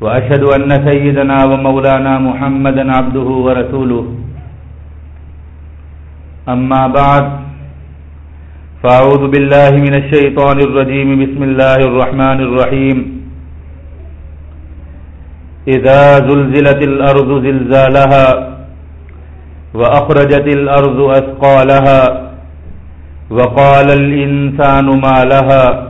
وأشهد أن سيدنا ومولانا محمدا عبده ورسوله. أما بعد، فأعوذ بالله من الشيطان الرجيم. بسم الله الرحمن الرحيم. إذا زلزلت الأرض زلزالها وأخرجت الأرض أثقالها وقال الإنسان ما لها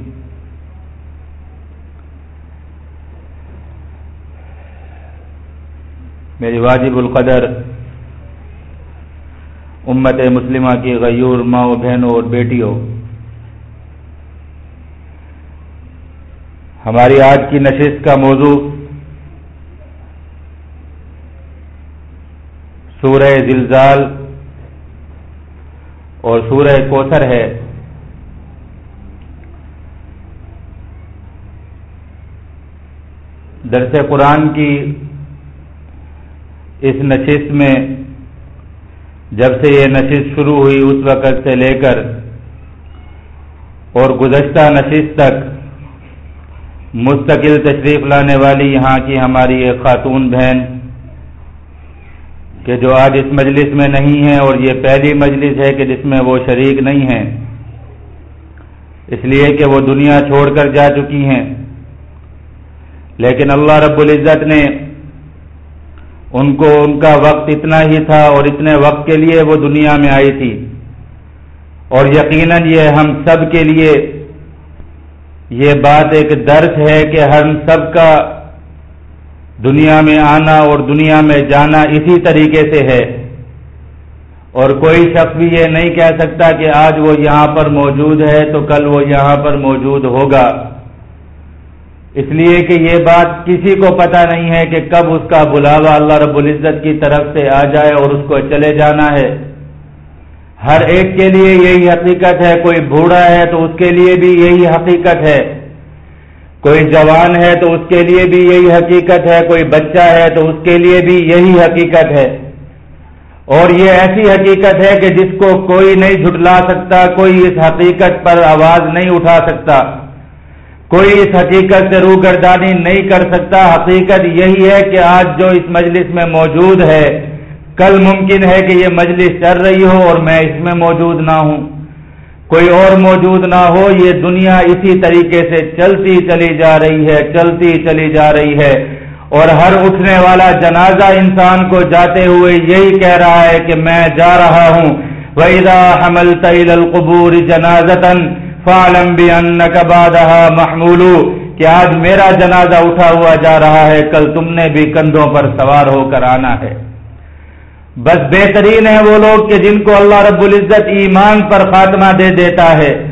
میری واجب القدر امت مسلمہ کی غیور ماؤں بہنوں اور بیٹیوں۔ ہماری آج کی نشست کا موضوع سورہ زلزال اور سورہ کوثر ہے۔ درس قرآن کی اس نشست میں جب سے یہ نشست شروع ہوئی، اس وقت سے لے کر اور گزشتہ نشست تک مستقل تشریف لانے والی یہاں کی ہماری ایک خاتون بہن کہ جو آج اس مجلس میں نہیں ہے اور یہ پہلی مجلس ہے کہ جس میں وہ شریک نہیں ہیں، اس لیے کہ وہ دنیا چھوڑ کر جا چکی ہیں۔ لیکن اللہ رب العزت نے ان کو ان کا وقت اتنا ہی تھا اور اتنے وقت کے لیے وہ دنیا میں آئی تھی۔ اور یقیناً یہ ہم سب کے لیے یہ بات ایک درس ہے کہ ہم سب کا دنیا میں آنا اور دنیا میں جانا اسی طریقے سے ہے۔ اور کوئی شخص بھی یہ نہیں کہہ سکتا کہ آج وہ یہاں پر موجود ہے تو کل وہ یہاں پر موجود ہوگا۔ اس لیے کہ یہ بات کسی کو پتا نہیں ہے کہ کب اس کا بلاوا اللہ رب العزت کی طرف سے آ جائے اور اس کو چلے جانا ہے۔ ہر ایک کے لیے یہی حقیقت ہے، کوئی بوڑھا ہے تو اس کے لیے بھی یہی حقیقت ہے۔ کوئی جوان ہے تو اس کے لیے بھی یہی حقیقت ہے۔ کوئی بچہ ہے تو اس کے لیے بھی یہی حقیقت ہے۔ اور یہ ایسی حقیقت ہے کہ جس کو کوئی نہیں جھٹلا سکتا، کوئی اس حقیقت پر آواز نہیں اٹھا سکتا۔ کوئی اس حقیقت سے روگردانی نہیں کر سکتا۔ حقیقت یہی ہے کہ آج جو اس مجلس میں موجود ہے، کل ممکن ہے کہ یہ مجلس چل رہی ہو اور میں اس میں موجود نہ ہوں۔ کوئی اور موجود نہ ہو، یہ دنیا اسی طریقے سے چلتی چلی جا رہی ہے، چلتی چلی جا رہی ہے۔ اور ہر اٹھنے والا جنازہ انسان کو جاتے ہوئے یہی کہہ رہا ہے کہ میں جا رہا ہوں۔ وَإِذَا حَمَلْتَ إِلَى الْقُبُورِ جَنَازَةً فالم بھی ان محمولو، کہ آج میرا جنازہ اٹھا ہوا جا رہا ہے، کل تم نے بھی کندھوں پر سوار ہو کر آنا ہے۔ بس بہترین ہے وہ لوگ کہ جن کو اللہ رب العزت ایمان پر خاتمہ دے دیتا ہے،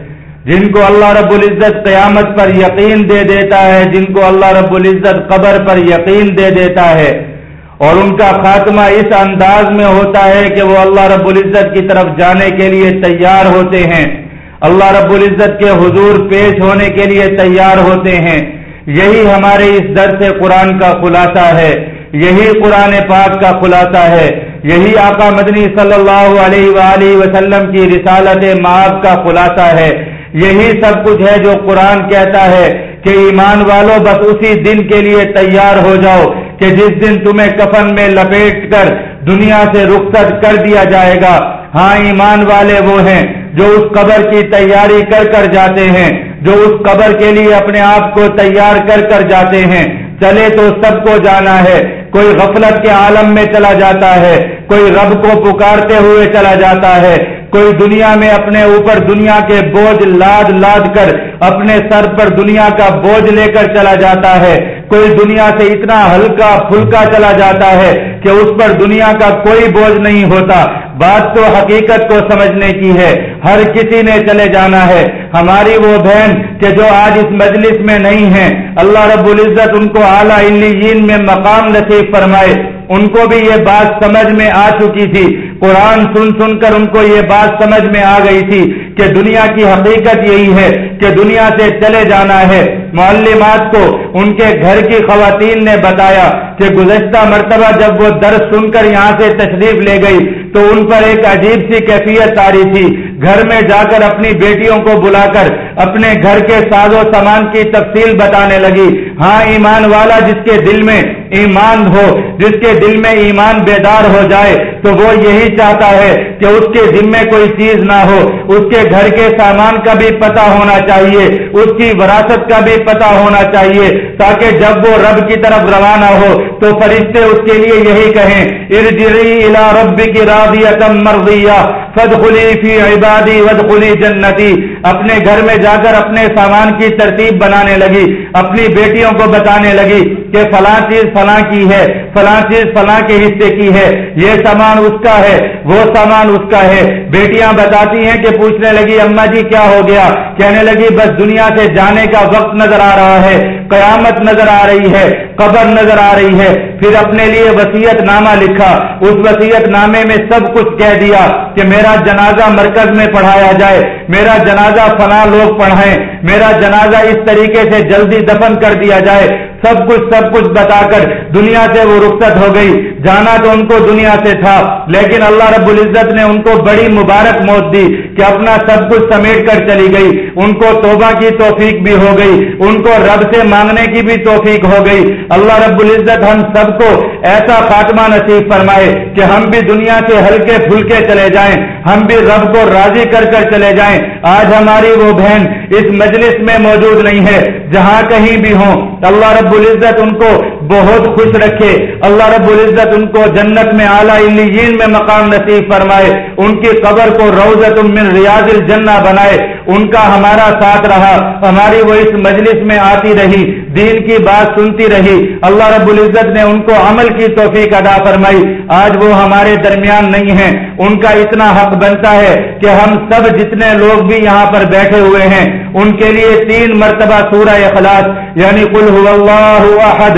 جن کو اللہ رب العزت قیامت پر یقین دے دیتا ہے، جن کو اللہ رب العزت قبر پر یقین دے دیتا ہے۔ اور ان کا خاتمہ اس انداز میں ہوتا ہے کہ وہ اللہ رب العزت کی طرف جانے کے لیے تیار ہوتے ہیں۔ اللہ رب العزت کے حضور پیش ہونے کے لیے تیار ہوتے ہیں۔ یہی ہمارے اس در سے قرآن کا خلاصہ ہے۔ یہی قرآن پاک کا خلاصہ ہے۔ یہی آقا مدنی صلی اللہ علیہ وآلہ وسلم کی رسالت معاف کا خلاصہ ہے۔ یہی سب کچھ ہے جو قرآن کہتا ہے کہ ایمان والوں بس اسی دن کے لیے تیار ہو جاؤ کہ جس دن تمہیں کفن میں لپیٹ کر دنیا سے رخصت کر دیا جائے گا۔ ہاں ایمان والے وہ ہیں۔ جو اس قبر کی تیاری کر کر جاتے ہیں، جو اس قبر کے لیے اپنے آپ کو تیار کر کر جاتے ہیں۔ چلے تو سب کو جانا ہے۔ کوئی غفلت کے عالم میں چلا جاتا ہے، کوئی رب کو پکارتے ہوئے چلا جاتا ہے۔ کوئی دنیا میں اپنے اوپر دنیا کے بوجھ لاد لاد کر اپنے سر پر دنیا کا بوجھ لے کر چلا جاتا ہے۔ کوئی دنیا سے اتنا ہلکا پھلکا چلا جاتا ہے کہ اس پر دنیا کا کوئی بوجھ نہیں ہوتا۔ بات تو حقیقت کو سمجھنے کی ہے۔ ہر کسی نے چلے جانا ہے۔ ہماری وہ بہن کہ جو آج اس مجلس میں نہیں ہے۔ اللہ رب العزت ان کو اعلیٰ میں مقام نصیب فرمائے۔ ان کو بھی یہ بات سمجھ میں آ چکی تھی۔ قرآن سن سن کر ان کو یہ بات سمجھ میں آ گئی تھی کہ دنیا کی حقیقت یہی ہے کہ دنیا سے چلے جانا ہے۔ معلمات کو ان کے گھر کی خواتین نے بتایا کہ گزشتہ مرتبہ جب وہ درس سن کر یہاں سے تشریف لے گئی تو ان پر ایک عجیب سی کیفیت تاری تھی۔ گھر میں جا کر اپنی بیٹیوں کو بلا کر اپنے گھر کے ساز و سامان کی تفصیل بتانے لگی۔ ہاں ایمان والا جس کے دل میں ایمان ہو، جس کے دل میں ایمان بیدار ہو جائے، تو وہ یہی چاہتا ہے کہ اس کے ذمے کوئی چیز نہ ہو۔ اس کے گھر کے سامان کا بھی پتہ ہونا چاہیے، اس کی وراثت کا بھی پتہ ہونا چاہیے، تاکہ جب وہ رب کی طرف روانہ ہو، تو فرشتے اس کے لیے یہی کہیں ارجری الا رب کی مرضیہ فد خلی فی عبادی ودخلی جنتی. اپنے گھر میں جا کر اپنے سامان کی ترتیب بنانے لگی، اپنی بیٹیوں کو بتانے لگی کہ فلاں چیز فلاں کی ہے، فلاں چیز فلاں کے حصے کی ہے، یہ سامان اس کا ہے، وہ سامان اس کا ہے۔ بیٹیاں بتاتی ہیں کہ پوچھنے لگی، اما جی کیا ہو گیا؟ کہنے لگی، بس دنیا سے جانے کا وقت نظر آ رہا ہے، قیامت نظر آ رہی ہے، قبر نظر آ رہی ہے۔ پھر اپنے لیے وسیعت نامہ لکھا۔ اس وسیعت نامے میں سب کچھ کہہ دیا کہ میرا جنازہ مرکز میں پڑھایا جائے، میرا جنازہ فلاں لوگ پڑھائیں، میرا جنازہ اس طریقے سے جلدی دفن کر دیا جائے۔ سب کچھ سب کچھ بتا کر دنیا سے وہ رخصت ہو گئی۔ جانا تو ان کو دنیا سے تھا، لیکن اللہ رب العزت نے ان کو بڑی مبارک موت دی کہ اپنا سب کچھ سمیٹ کر چلی گئی۔ ان کو توبہ کی توفیق بھی ہو گئی، ان کو رب سے مانگنے کی بھی توفیق ہو گئی۔ اللہ رب العزت ہم سب کو ایسا خاتمہ نصیب فرمائے کہ ہم بھی دنیا سے ہلکے پھلکے چلے جائیں، ہم بھی رب کو راضی کر کر چلے جائیں۔ آج ہماری وہ بہن اس مجلس میں موجود نہیں ہے، جہاں کہیں بھی ہوں۔ اللہ رب رب العزت ان کو بہت خوش رکھے۔ اللہ رب العزت ان کو جنت میں اعلیٰ میں مقام نصیب فرمائے۔ ان کی قبر کو روزت من ریاض الجنہ بنائے۔ ان کا ہمارا ساتھ رہا۔ ہماری وہ اس مجلس میں آتی رہی۔ دین کی بات سنتی رہی۔ اللہ رب العزت نے ان کو عمل کی توفیق ادا فرمائی۔ آج وہ ہمارے درمیان نہیں ہیں۔ ان کا اتنا حق بنتا ہے کہ ہم سب جتنے لوگ بھی یہاں پر بیٹھے ہوئے ہیں، ان کے لیے تین مرتبہ سورہ اخلاص یعنی کل اللہ احد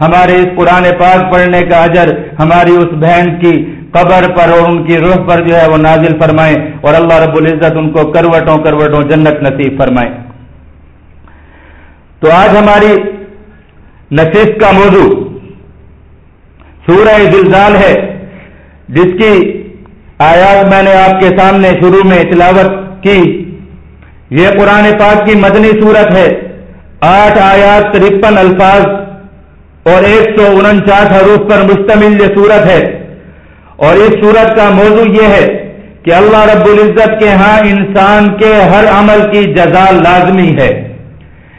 ہمارے اس قرآن پاک پڑھنے کا اجر ہماری اس بہن کی قبر پر اور ان کی روح پر جو ہے وہ نازل فرمائے اور اللہ رب العزت ان کو کروٹوں کروٹوں جنت نصیب فرمائے۔ تو آج ہماری نصیب کا موضوع سورہ زلزال ہے، جس کی آیات میں نے آپ کے سامنے شروع میں تلاوت کی۔ یہ قرآن پاک کی مدنی صورت ہے، آٹھ آیات ترپن الفاظ اور ایک سو انچاس حروف پر مشتمل یہ صورت ہے۔ اور اس صورت کا موضوع یہ ہے کہ اللہ رب العزت کے ہاں انسان کے ہر عمل کی جزا لازمی ہے۔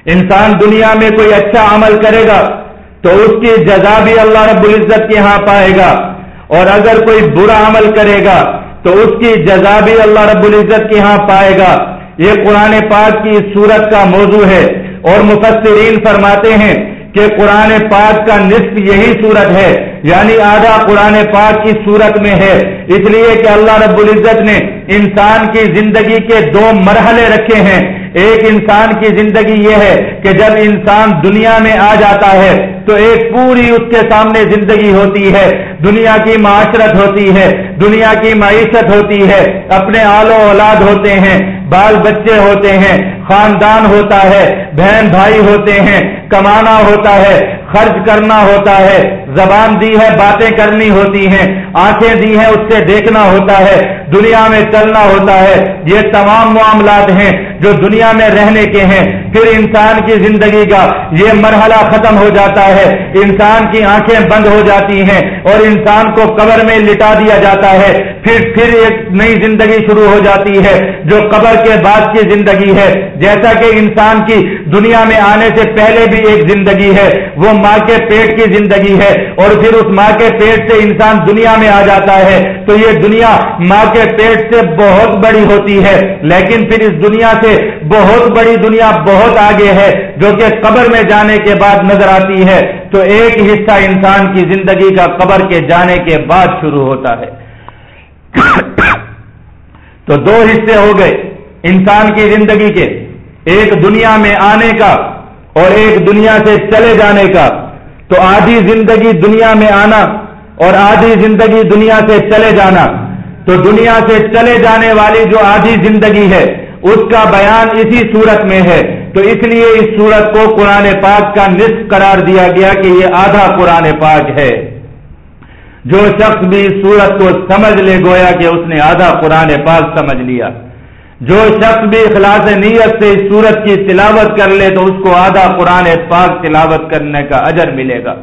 انسان دنیا میں کوئی اچھا عمل کرے گا تو اس کی جزا بھی اللہ رب العزت کے ہاں پائے گا۔ اور اگر کوئی برا عمل کرے گا تو اس کی جزا بھی اللہ رب العزت کے ہاں پائے گا۔ یہ قرآن پاک کی صورت کا موضوع ہے اور مفسرین فرماتے ہیں کہ قرآن پاک کا نصف یہی صورت ہے یعنی آدھا قرآن پاک کی صورت میں ہے۔ اس لیے کہ اللہ رب العزت نے انسان کی زندگی کے دو مرحلے رکھے ہیں۔ ایک انسان کی زندگی یہ ہے کہ جب انسان دنیا میں آ جاتا ہے، تو ایک پوری اس کے سامنے زندگی ہوتی ہے۔ دنیا کی معاشرت ہوتی ہے۔ دنیا کی معیشت ہوتی ہے، اپنے آل و اولاد ہوتے ہیں، بال بچے ہوتے ہیں، خاندان ہوتا ہے، بہن بھائی ہوتے ہیں، کمانا ہوتا ہے، خرچ کرنا ہوتا ہے، زبان دی ہے، باتیں کرنی ہوتی ہیں، آنکھیں دی ہیں، اس سے دیکھنا ہوتا ہے، دنیا میں چلنا ہوتا ہے۔ یہ تمام معاملات ہیں جو دنیا میں رہنے کے ہیں۔ پھر انسان کی زندگی کا یہ مرحلہ ختم ہو جاتا ہے۔ انسان کی آنکھیں بند ہو جاتی ہیں اور انسان کو قبر میں لٹا دیا جاتا ہے، پھر پھر ایک نئی زندگی شروع ہو جاتی ہے، جو قبر کے بعد کی زندگی ہے۔ جیسا کہ انسان کی دنیا میں آنے سے پہلے بھی ایک زندگی ہے، وہ ماں کے پیٹ کی زندگی ہے۔ اور پھر اس ماں کے پیٹ سے انسان دنیا میں آ جاتا ہے۔ تو یہ دنیا ماں کے پیٹ سے بہت بڑی ہوتی ہے، لیکن پھر اس دنیا سے بہت بڑی دنیا بہت آگے ہے، جو کہ قبر میں جانے کے بعد نظر آتی ہے۔ تو ایک حصہ انسان کی زندگی کا قبر کے جانے کے بعد شروع ہوتا ہے۔ تو دو حصے ہو گئے انسان کی زندگی کے، ایک دنیا میں آنے کا اور ایک دنیا سے چلے جانے کا۔ تو آدھی زندگی دنیا میں آنا اور آدھی زندگی دنیا سے چلے جانا۔ تو دنیا سے چلے جانے والی جو آدھی زندگی ہے، اس کا بیان اسی صورت میں ہے۔ تو اس لیے اس صورت کو قرآن پاک کا نصف قرار دیا گیا کہ یہ آدھا قرآن پاک ہے۔ جو شخص بھی اس صورت کو سمجھ لے گویا کہ اس نے آدھا قرآن پاک سمجھ لیا۔ جو شخص بھی اخلاص نیت سے اس سورت کی تلاوت کر لے تو اس کو آدھا قرآن پاک تلاوت کرنے کا اجر ملے گا۔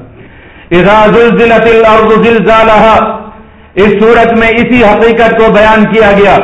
اس سورت میں اسی حقیقت کو بیان کیا گیا۔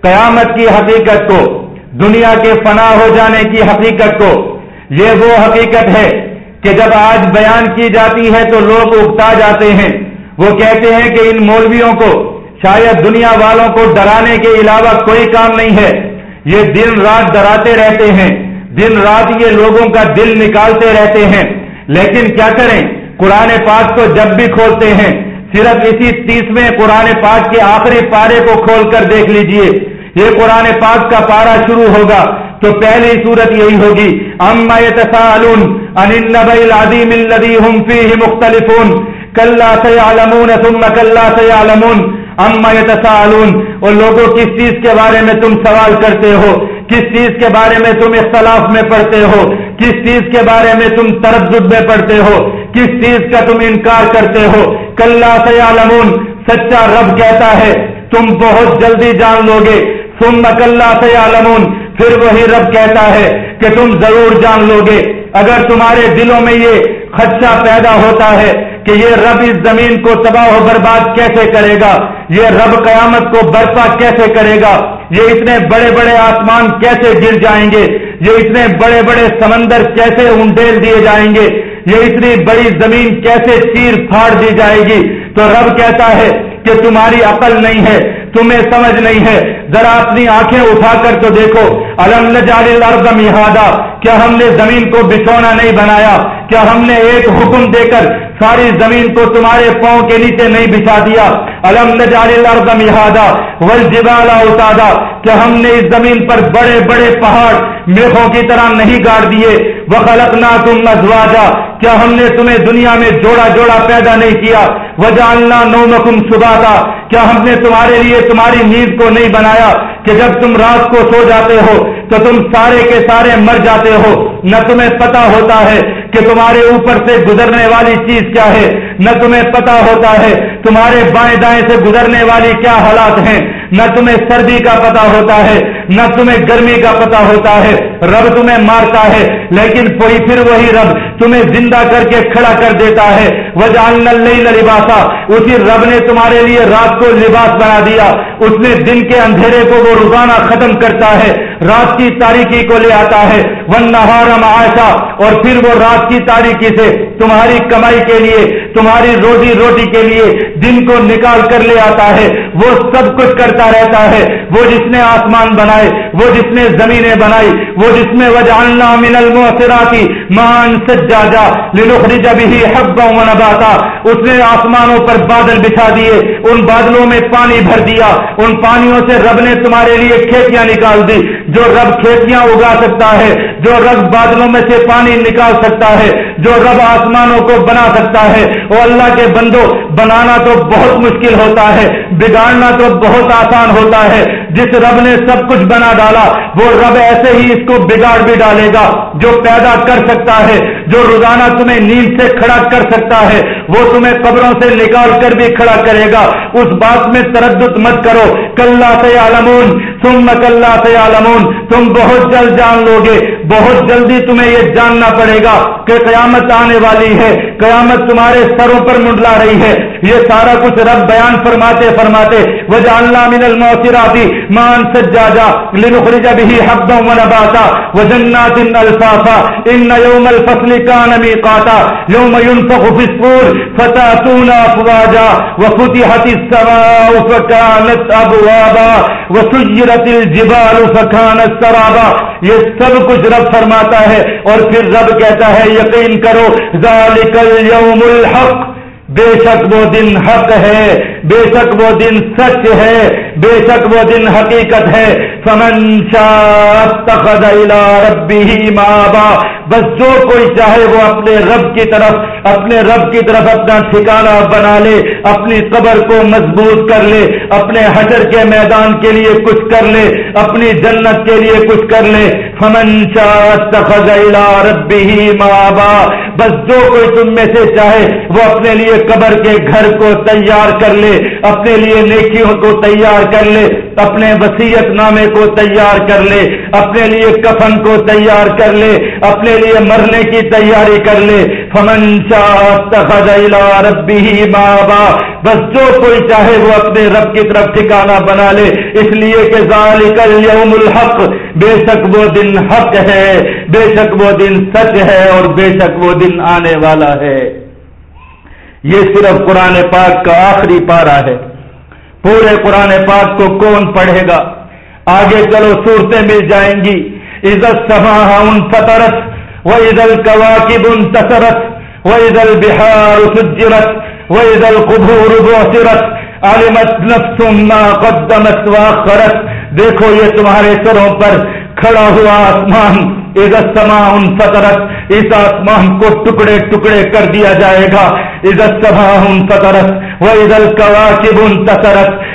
قیامت کی حقیقت کو، دنیا کے فنا ہو جانے کی حقیقت کو۔ یہ وہ حقیقت ہے کہ جب آج بیان کی جاتی ہے تو لوگ اگتا جاتے ہیں۔ وہ کہتے ہیں کہ ان مولویوں کو، شاید دنیا والوں کو ڈرانے کے علاوہ کوئی کام نہیں ہے۔ یہ دن رات ڈراتے رہتے ہیں۔ دن رات یہ لوگوں کا دل نکالتے رہتے ہیں۔ لیکن کیا کریں؟ قرآن پاک کو جب بھی کھولتے ہیں، صرف اسی تیسویں قرآن پاک کے آخری پارے کو کھول کر دیکھ لیجیے۔ یہ قرآن پاک کا پارا شروع ہوگا تو پہلی صورت یہی ہوگی۔ اما يتساءلون عن النبأ العظيم الذي هم فيه مختلفون كلا سيعلمون ثم كلا سيعلمون اما یتسالون اور لوگوں، کس چیز کے بارے میں تم سوال کرتے ہو؟ کس چیز کے بارے میں تم اختلاف میں پڑھتے ہو؟ کس چیز کے بارے میں تم تردد میں پڑھتے ہو؟ کس چیز کا تم انکار کرتے ہو؟ کل سیالمون سچا رب کہتا ہے، تم بہت جلدی جان لو گے تم مکلّہ سیالمون پھر وہی رب کہتا ہے کہ تم ضرور جان لو گے۔ اگر تمہارے دلوں میں یہ خدشہ پیدا ہوتا ہے کہ یہ رب اس زمین کو تباہ و برباد کیسے کرے گا، یہ رب قیامت کو برپا کیسے کرے گا؟ یہ اتنے بڑے بڑے آسمان کیسے گر جائیں گے؟ یہ اتنے بڑے بڑے سمندر کیسے انڈیل دیے جائیں گے؟ یہ اتنی بڑی زمین کیسے چیر پھاڑ دی جائے گی؟ تو رب کہتا ہے کہ تمہاری عقل نہیں ہے، تمہیں سمجھ نہیں ہے۔ ذرا اپنی آنکھیں اٹھا کر تو دیکھو۔ الم نجال الارض مہادا کیا ہم نے زمین کو بچھونا نہیں بنایا؟ کیا ہم نے ایک حکم دے کر ساری زمین کو تمہارے پاؤں کے نیچے نہیں بچھا دیا؟ الم نجال الارض مہادا والجبال اوتادا، کیا ہم نے اس زمین پر بڑے بڑے پہاڑ میخوں کی طرح نہیں گاڑ دیے؟ وہ خلقنا تم ازواجا کیا ہم نے تمہیں دنیا میں جوڑا جوڑا پیدا نہیں کیا، وجہ اللہ نو مکم تھا کیا ہم نے تمہارے لیے تمہاری نیند کو نہیں بنایا کہ جب تم رات کو سو جاتے ہو تو تم سارے کے سارے مر جاتے ہو، نہ تمہیں پتا ہوتا ہے کہ تمہارے اوپر سے گزرنے والی چیز کیا ہے؟ نہ تمہیں پتا ہوتا ہے تمہارے بائیں دائیں سے گزرنے والی کیا حالات ہیں؟ نہ تمہیں سردی کا پتا ہوتا ہے، نہ تمہیں گرمی کا پتا ہوتا ہے۔ رب تمہیں مارتا ہے، لیکن کوئی پھر وہی رب تمہیں زندہ کر کے کھڑا کر دیتا ہے۔ وہ جان لباسا۔ اسی رب نے تمہارے لیے رات کو لباس بنا دیا۔ اس نے دن کے اندھیرے کو وہ روزانہ ختم کرتا ہے، رات کی تاریخی کو لے آتا ہے۔ ون نہارم آشا اور پھر وہ رات کی تاریخی سے تمہاری کمائی کے لیے، تمہاری روزی روٹی کے لیے دن کو نکال کر لے آتا ہے۔ وہ سب کچھ کرتا رہتا ہے۔ وہ جس نے آسمان بنائے، وہ جس نے زمینیں بنائی، وہ جس میں وجعلنا من المؤثرات مان سجاجا لنخرج به حبا ونباتا۔ اس نے آسمانوں پر بادل بچھا دیے، ان بادلوں میں پانی بھر دیا۔ ان پانیوں سے رب نے تمہارے لیے کھیتیاں نکال دی۔ جو رب کھیتیاں اگا سکتا ہے جو رب بادلوں میں سے پانی نکال سکتا ہے جو رب آسمانوں کو بنا سکتا ہے۔ وہ اللہ کے بندو، بنانا تو بہت مشکل ہوتا ہے، بگاڑنا تو بہت آسان ہوتا ہے۔ جس رب نے سب کچھ بنا ڈالا، وہ رب ایسے ہی اس کو بگاڑ بھی ڈالے گا، جو پیدا کر سکتا ہے، جو روزانہ تمہیں نیند سے کھڑا کر سکتا ہے، وہ تمہیں قبروں سے نکال کر بھی کھڑا کرے گا۔ اس بات میں تردد مت کرو۔ کل سے عالمون تم کل سے عالمون تم بہت جلد جان لو گے بہت جلدی تمہیں یہ جاننا پڑے گا کہ قیامت قیامت آنے والی ہے۔ قیامت تمہارے سروں پر منڈلا رہی ہے۔ یہ سارا کچھ رب بیان فرماتے فرماتے وہ جاننا من الموسراتی مان سجاجا لنخرج به حبا ونباتا وجنات الفافا ان يوم الفصل كان ميقاتا يوم ينفخ في الصور فتاتون افواجا وفتحت السماء فكانت ابوابا وسيرت الجبال فكانت سرابا۔ یہ سب کچھ رب فرماتا ہے اور پھر رب کہتا ہے یقین کرو ذالک اليوم الحق۔ بے شک وہ دن حق ہے۔ بے شک وہ دن سچ ہے، بے شک وہ دن حقیقت ہے۔ فمن تخذ الى ربه مابا بس جو کوئی چاہے وہ اپنے رب کی طرف، اپنے رب کی طرف اپنا ٹھکانہ بنا لے، اپنی قبر کو مضبوط کر لے، اپنے حجر کے میدان کے لیے کچھ کر لے، اپنی جنت کے لیے کچھ کر لے۔ فمن تخذ الى ربه مابا بس جو کوئی تم میں سے چاہے وہ اپنے لیے قبر کے گھر کو تیار کر لے۔ اپنے لیے نیکیوں کو تیار کر لے، اپنے وسیعت نامے کو تیار کر لے، اپنے لیے کفن کو تیار کر لے، اپنے لیے مرنے کی تیاری کر لے۔ فمن ربی بابا بس جو کوئی چاہے وہ اپنے رب کی طرف ٹھکانا بنا لے۔ اس لیے کہ ذالک اليوم الحق، بے شک وہ دن حق ہے، بے شک وہ دن سچ ہے اور بے شک وہ دن آنے والا ہے۔ یہ صرف قرآن پاک کا آخری پارا ہے۔ پورے قرآن پاک کو کون پڑھے گا؟ آگے چلو، صورتیں مل جائیں گی۔ عزت سما ان فطرت وہ عید القواقب ان تصرت وہ عید البہار سجرت وہ عید القبور بصرت عالمت نفس ما قدمت واخرت دیکھو، یہ تمہارے سروں پر کھڑا ہوا آسمان۔ عزت سما ان فطرت اس آسمان کو ٹکڑے ٹکڑے کر دیا جائے گا۔ عزت سما ان فطرت وہ عزل کواقب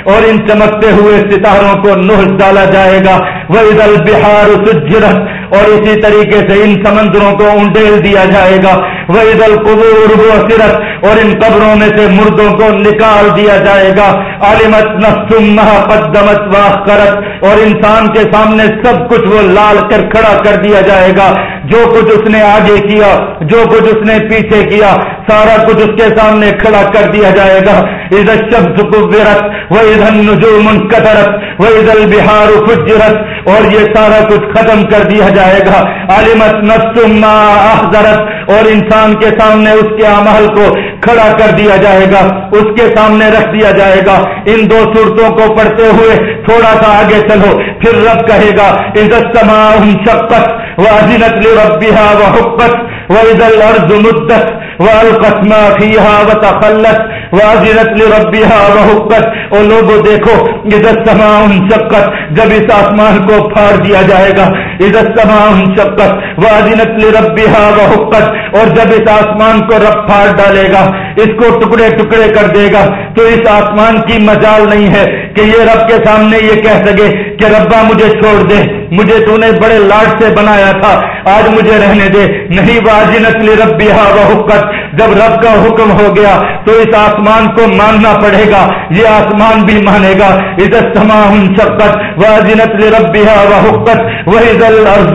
اور ان چمکتے ہوئے ستاروں کو نوح ڈالا جائے گا وہ عزل بہار سجرت اور اسی طریقے سے ان سمندروں کو انڈیل دیا جائے گا وہ عزل قبور و سرت اور ان قبروں میں سے مردوں کو نکال دیا جائے گا عالمت نسم قدمت واہ کرت اور انسان کے سامنے سب کچھ وہ لال کر کھڑا کر دیا جائے گا جو کچھ اس نے آگے کیا، جو کچھ اس نے پیچھے کیا، سارا کچھ اس کے سامنے کھڑا کر دیا جائے گا۔ ادھر شبد قبرت وہ ادھر نجوم قطرت وہ ادھر بہار فجرت اور یہ سارا کچھ ختم کر دیا جائے گا۔ عالمت نفس احضرت اور انسان کے سامنے اس کے عمل کو کھڑا کر دیا جائے گا، اس کے سامنے رکھ دیا جائے گا۔ ان دو صورتوں کو پڑھتے ہوئے تھوڑا سا آگے چلو، پھر رب کہے گا عزت سما شکت وأذنت لربها وحقت وإذا الأرض مدت، وألقت ما فيها وتخلت، وأذنت لربها وحقت اور لوگوں دیکھو عزت سما شکت جب اس آسمان کو پھاڑ دیا جائے گا۔ عزت سما شکت وأذنت لربها وحقت اور جب اس آسمان کو رب پھاڑ ڈالے گا، اس کو ٹکڑے ٹکڑے کر دے گا، تو اس آسمان کی مجال نہیں ہے کہ یہ رب کے سامنے یہ کہہ سکے کہ ربا مجھے چھوڑ دے۔ مجھے تو نے بڑے لاٹ سے بنایا تھا، آج مجھے رہنے دے۔ نہیں باجی نسل ربی و حکت جب رب کا حکم ہو گیا، تو اس آسمان کو ماننا پڑے گا۔ یہ آسمان بھی مانے گا۔ عزت تمام شکت واجی نسل ربی و حکت وہی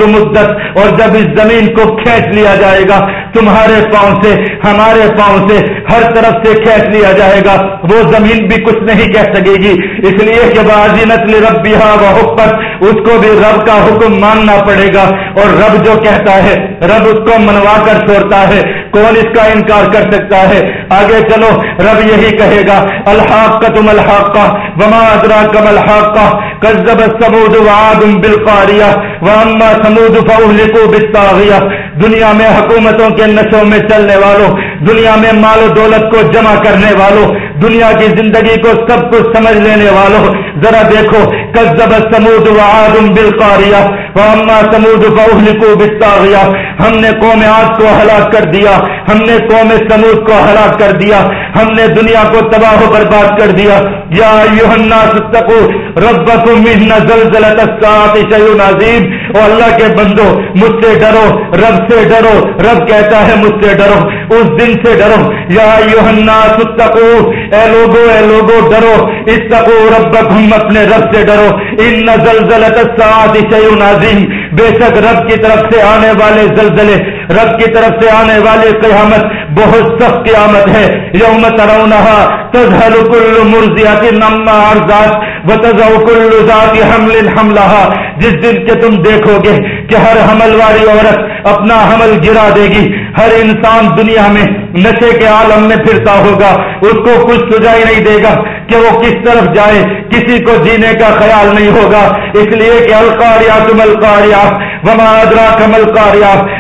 مدت۔ اور جب اس زمین کو کھینچ لیا جائے گا، تمہارے پاؤں سے، ہمارے پاؤں سے ہر طرف سے کھینچ لیا جائے گا۔ وہ زمین بھی کچھ نہیں کہہ سکے گی۔ اس لیے کہ باجی نسل ربی و حکت اس کو بھی رب کا حکم ماننا پڑے گا اور رب جو کہتا ہے، رب اس کو منوا کر چھوڑتا ہے۔ کون اس کا انکار کر سکتا ہے؟ آگے چلو، رب یہی کہے گا الحاق کا تم الحاق کا وما ادرا کم الحاق کا کزب سمود وعد بالقاریہ، واما سمود فاہلکو بالطاغیہ۔ دنیا میں حکومتوں کے نشوں میں چلنے والوں، دنیا میں مال و دولت کو جمع کرنے والوں، دنیا کی زندگی کو سب کچھ سمجھ لینے والوں۔ ذرا دیکھو کذب سمود وعاد بالقاریہ واما سمود فاہلکو بالطاغیہ ہم نے قوم عاد کو ہلاک کر دیا، ہم نے قوم سمود کو ہلاک کر دیا، ہم نے دنیا کو تباہ و برباد کر دیا۔ یا ایوہ الناس اتقو ربکم من زلزلت الساعت شیء عظیم۔ او اللہ کے بندو، مجھ سے ڈرو، رب سے ڈرو، رب کہتا ہے مجھ سے ڈرو۔ اس دن سے ڈرو۔ یا ایوہ اتقو۔ اے لوگو اے لوگو، ڈرو۔ اتقو ربکم، اپنے رب سے ڈرو۔ ان زلزلت الساعت شیء عظیم۔ بے شک رب کی طرف سے آنے والے زلزلے رب کی طرف سے آنے والی قیامت بہت سخت قیامت ہے۔ یوم ترونہا تذہل کل مرضیات نما ارزات وتضع کل ذات حمل حملہا۔ جس دن کے تم دیکھو گے کہ ہر حمل والی عورت اپنا حمل گرا دے گی۔ ہر انسان دنیا میں نشے کے عالم میں پھرتا ہوگا۔ اس کو کچھ سجائی نہیں دے گا کہ وہ کس طرف جائے۔ کسی کو جینے کا خیال نہیں ہوگا۔ اس لیے کہ الکاریا تم الکاریا وما ادرا کم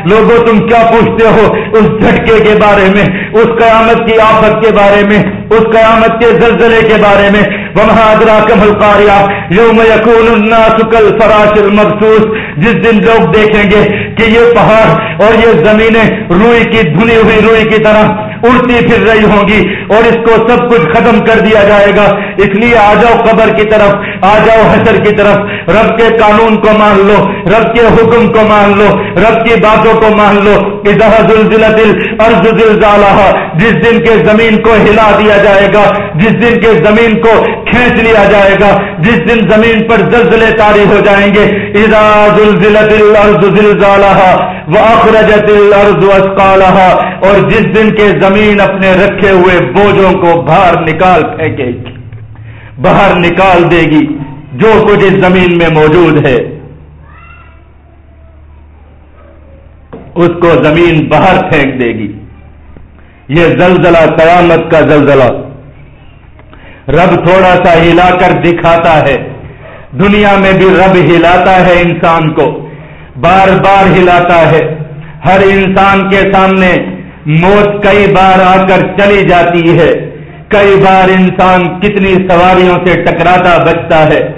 لوگوں تم کیا پوچھتے ہو اس جھٹکے کے بارے میں، اس قیامت کی آفت کے بارے میں، اس قیامت کے زلزلے کے بارے میں؟ وما ادرا کم یوم یقون الناس کل فراش جس دن لوگ دیکھیں گے کہ یہ پہاڑ اور یہ زمینیں روئی کی دھنی ہوئی روئی کی طرح اڑتی پھر رہی ہوں گی اور اس کو سب کچھ ختم کر دیا جائے گا۔ اس لیے آ جاؤ قبر کی طرف، آ جاؤ حسر کی طرف۔ رب کے قانون کو مان لو، رب کے حکم کو مان لو، رب کی باتوں کو مان لو۔ دل ارض زلزالہ جس دن کے زمین کو ہلا دیا جائے گا، جس دن کے زمین کو کھینچ لیا جائے گا، جس دن زمین پر زلزلے تاری ہو جائیں گے، اذا زلزلت الارض واخرجت الارض اور جس دن کے زمین اپنے رکھے ہوئے بوجھوں کو باہر نکال پھینکے گی، باہر نکال دے گی، جو کچھ اس زمین میں موجود ہے۔ اس کو زمین باہر پھینک دے گی۔ یہ زلزلہ قیامت کا زلزلہ۔ رب تھوڑا سا ہلا کر دکھاتا ہے۔ دنیا میں بھی رب ہلاتا ہے انسان کو۔ بار بار ہلاتا ہے۔ ہر انسان کے سامنے موت کئی بار آ کر چلی جاتی ہے۔ کئی بار انسان کتنی سواریوں سے ٹکراتا بچتا ہے۔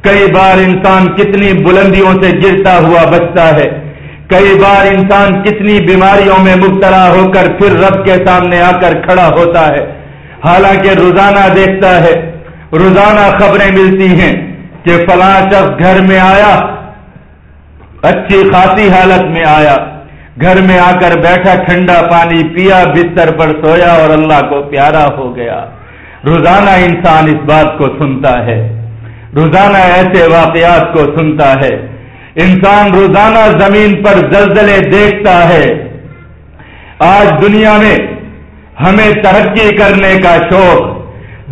کئی بار انسان کتنی بلندیوں سے گرتا ہوا بچتا ہے۔ کئی بار انسان کتنی بیماریوں میں مبتلا ہو کر پھر رب کے سامنے آ کر کھڑا ہوتا ہے۔ حالانکہ روزانہ دیکھتا ہے، روزانہ خبریں ملتی ہیں کہ فلاں شخص گھر میں آیا، اچھی خاصی حالت میں آیا، گھر میں آ کر بیٹھا، ٹھنڈا پانی پیا، بستر پر سویا اور اللہ کو پیارا ہو گیا۔ روزانہ انسان اس بات کو سنتا ہے۔ روزانہ ایسے واقعات کو سنتا ہے۔ انسان روزانہ زمین پر زلزلے دیکھتا ہے۔ آج دنیا میں ہمیں ترقی کرنے کا شوق،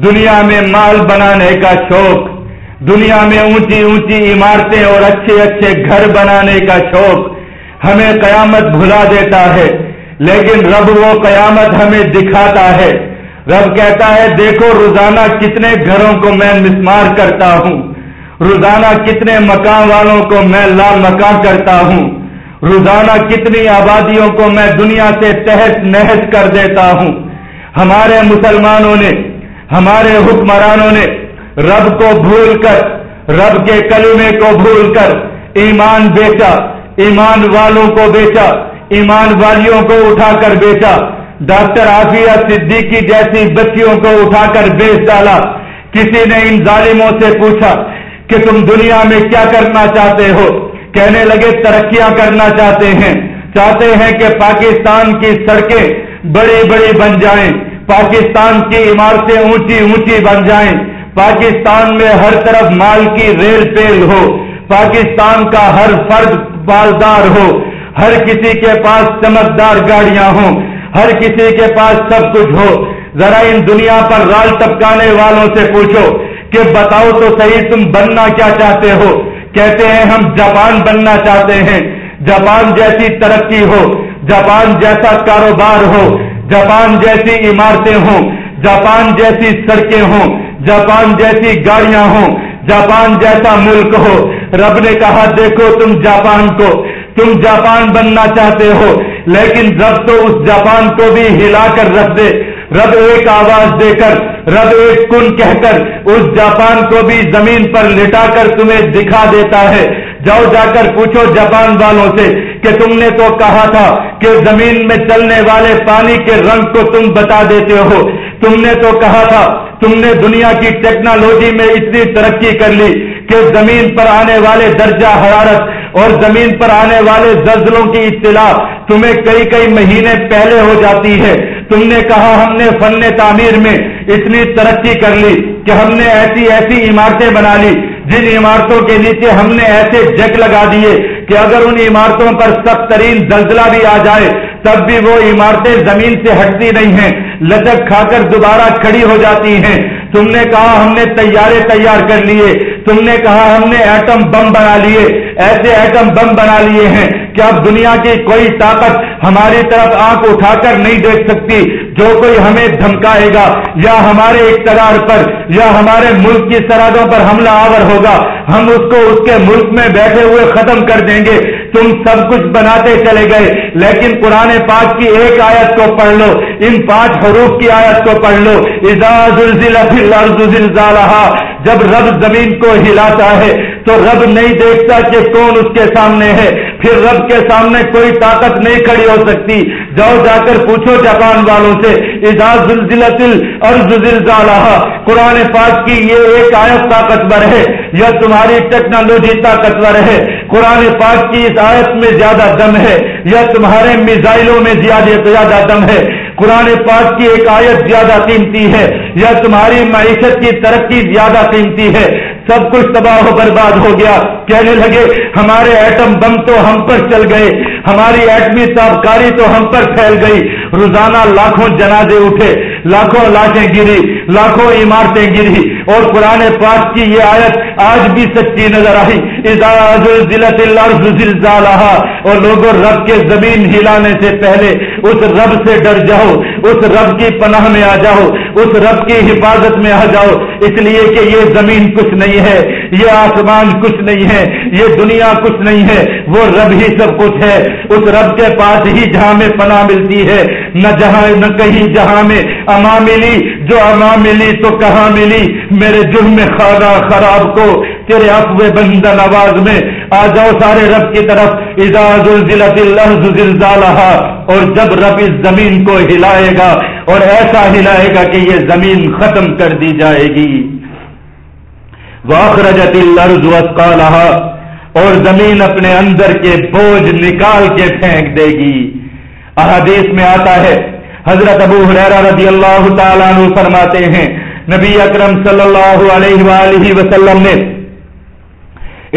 دنیا میں مال بنانے کا شوق، دنیا میں اونچی اونچی عمارتیں اور اچھے اچھے گھر بنانے کا شوق ہمیں قیامت بھلا دیتا ہے، لیکن رب وہ قیامت ہمیں دکھاتا ہے۔ رب کہتا ہے، دیکھو روزانہ کتنے گھروں کو میں مسمار کرتا ہوں، روزانہ کتنے مکان والوں کو میں لال مکان کرتا ہوں۔ روزانہ کتنی آبادیوں کو میں دنیا سے تحت نہت کر دیتا ہوں۔ ہمارے مسلمانوں نے، ہمارے حکمرانوں نے رب کو بھول کر، رب کے کلمے کو بھول کر ایمان بیچا، ایمان والوں کو بیچا، ایمان والیوں کو اٹھا کر بیچا، ڈاکٹر آفیہ صدیقی جیسی بچیوں کو اٹھا کر بیچ ڈالا۔ کسی نے ان ظالموں سے پوچھا کہ تم دنیا میں کیا کرنا چاہتے ہو؟ کہنے لگے، ترقیاں کرنا چاہتے ہیں۔ چاہتے ہیں کہ پاکستان کی سڑکیں بڑی بڑی بن جائیں۔ پاکستان کی عمارتیں اونچی اونچی بن جائیں۔ پاکستان میں ہر طرف مال کی ریل پیل ہو۔ پاکستان کا ہر فرد بالدار ہو۔ ہر کسی کے پاس چمکدار گاڑیاں ہوں۔ ہر کسی کے پاس سب کچھ ہو۔ ذرا ان دنیا پر رال ٹپکانے والوں سے پوچھو کہ بتاؤ تو صحیح تم بننا کیا چاہتے ہو؟ کہتے ہیں ہم جاپان بننا چاہتے ہیں۔ جاپان جیسی ترقی ہو، جاپان جیسا کاروبار ہو، جاپان جیسی عمارتیں ہوں، جاپان جیسی سڑکیں ہوں، جاپان جیسی گاڑیاں ہوں، جاپان جیسا ملک ہو۔ رب نے کہا، دیکھو تم جاپان کو، تم جاپان بننا چاہتے ہو، لیکن رب تو اس جاپان کو بھی ہلا کر رکھ دے۔ رب ایک آواز دے کر، رب ایک کن کہہ کر، اس جاپان کو بھی زمین پر لٹا کر تمہیں دکھا دیتا ہے۔ جاؤ جا کر پوچھو جاپان والوں سے کہ تم نے تو کہا تھا کہ زمین میں چلنے والے پانی کے رنگ کو تم بتا دیتے ہو۔ تم نے تو کہا تھا، تم نے دنیا کی ٹیکنالوجی میں اتنی ترقی کر لی کہ زمین پر آنے والے درجہ حرارت اور زمین پر آنے والے زلزلوں کی اطلاع تمہیں کئی کئی مہینے پہلے ہو جاتی ہے۔ تم نے کہا ہم نے فن تعمیر میں اتنی ترقی کر لی کہ ہم نے ایسی ایسی عمارتیں بنا لی۔ جن عمارتوں کے نیچے ہم نے ایسے جگ لگا دیے کہ اگر ان عمارتوں پر سخت ترین زلزلہ بھی آ جائے، تب بھی وہ عمارتیں زمین سے ہٹتی نہیں ہیں۔ لچک کھا کر دوبارہ کھڑی ہو جاتی ہیں۔ تم نے کہا ہم نے تیارے تیار کر لیے۔ تم نے کہا ہم نے ایٹم بم بنا لیے، ایسے ایٹم بم بنا لیے ہیں کہ اب دنیا کی کوئی طاقت ہماری طرف آنکھ اٹھا کر نہیں دیکھ سکتی، جو کوئی ہمیں دھمکائے گا، یا ہمارے اقتدار پر، یا ہمارے ملک کی سرحدوں پر حملہ آور ہوگا، ہم اس کو اس کے ملک میں بیٹھے ہوئے ختم کر دیں گے۔ تم سب کچھ بناتے چلے گئے، لیکن قرآن پاک کی ایک آیت کو پڑھ لو، ان پانچ حروف کی آیت کو پڑھ لو جب رب زمین کو ہلاتا ہے، تو رب نہیں دیکھتا کہ کون اس کے سامنے ہے۔ پھر رب کے سامنے کوئی طاقت نہیں کھڑی ہو سکتی۔ جاؤ جا کر پوچھو جاپان والوں سے قرآن پاک کی یہ ایک آیت طاقتور ہے، یا تمہاری ٹیکنالوجی طاقتور ہے۔ قرآن پاک کی اس آیت میں زیادہ دم ہے، یا تمہارے میزائلوں میں زیادہ زیادہ دم ہے۔ قرآن پاک کی ایک آیت زیادہ قیمتی ہے، یا تمہاری معیشت کی ترقی زیادہ قیمتی ہے۔ سب کچھ تباہ و برباد ہو گیا۔ کہنے لگے، ہمارے ایٹم بم تو ہم پر چل گئے، ہماری ایٹمی تابکاری تو ہم پر پھیل گئی۔ روزانہ لاکھوں جنازے اٹھے، لاکھوں لاشیں گری، لاکھوں عمارتیں گری۔ اور قرآن پاک کی یہ آیت آج بھی سچی نظر آئی۔ اور لوگوں، رب کے زمین ہلانے سے پہلے اس رب سے ڈر جاؤ، اس رب کی پناہ میں آ جاؤ، اس رب کی حفاظت میں آ جاؤ۔ اس لیے کہ یہ زمین کچھ نہیں ہے، یہ آسمان کچھ نہیں ہے۔ یہ دنیا کچھ نہیں ہے، وہ رب ہی سب کچھ ہے۔ اس رب کے پاس ہی جہاں میں پناہ ملتی ہے، نہ جہاں، نہ کہیں جہاں میں اما ملی۔ جو اما ملی تو کہاں ملی؟ میرے جرم خانہ خراب کو۔ تیرے افو بندن آواز میں۔ آ جاؤ سارے رب کی طرف۔ اور جب رب اس زمین کو ہلائے گا، اور ایسا ہلائے گا کہ یہ زمین ختم کر دی جائے گی۔ واخرجت الارض واسقالها اور زمین اپنے اندر کے بوجھ نکال کے پھینک دے گی۔ احادیث میں آتا ہے، حضرت ابو حریرہ رضی اللہ تعالیٰ عنہ فرماتے ہیں، نبی اکرم صلی اللہ علیہ وآلہ وسلم نے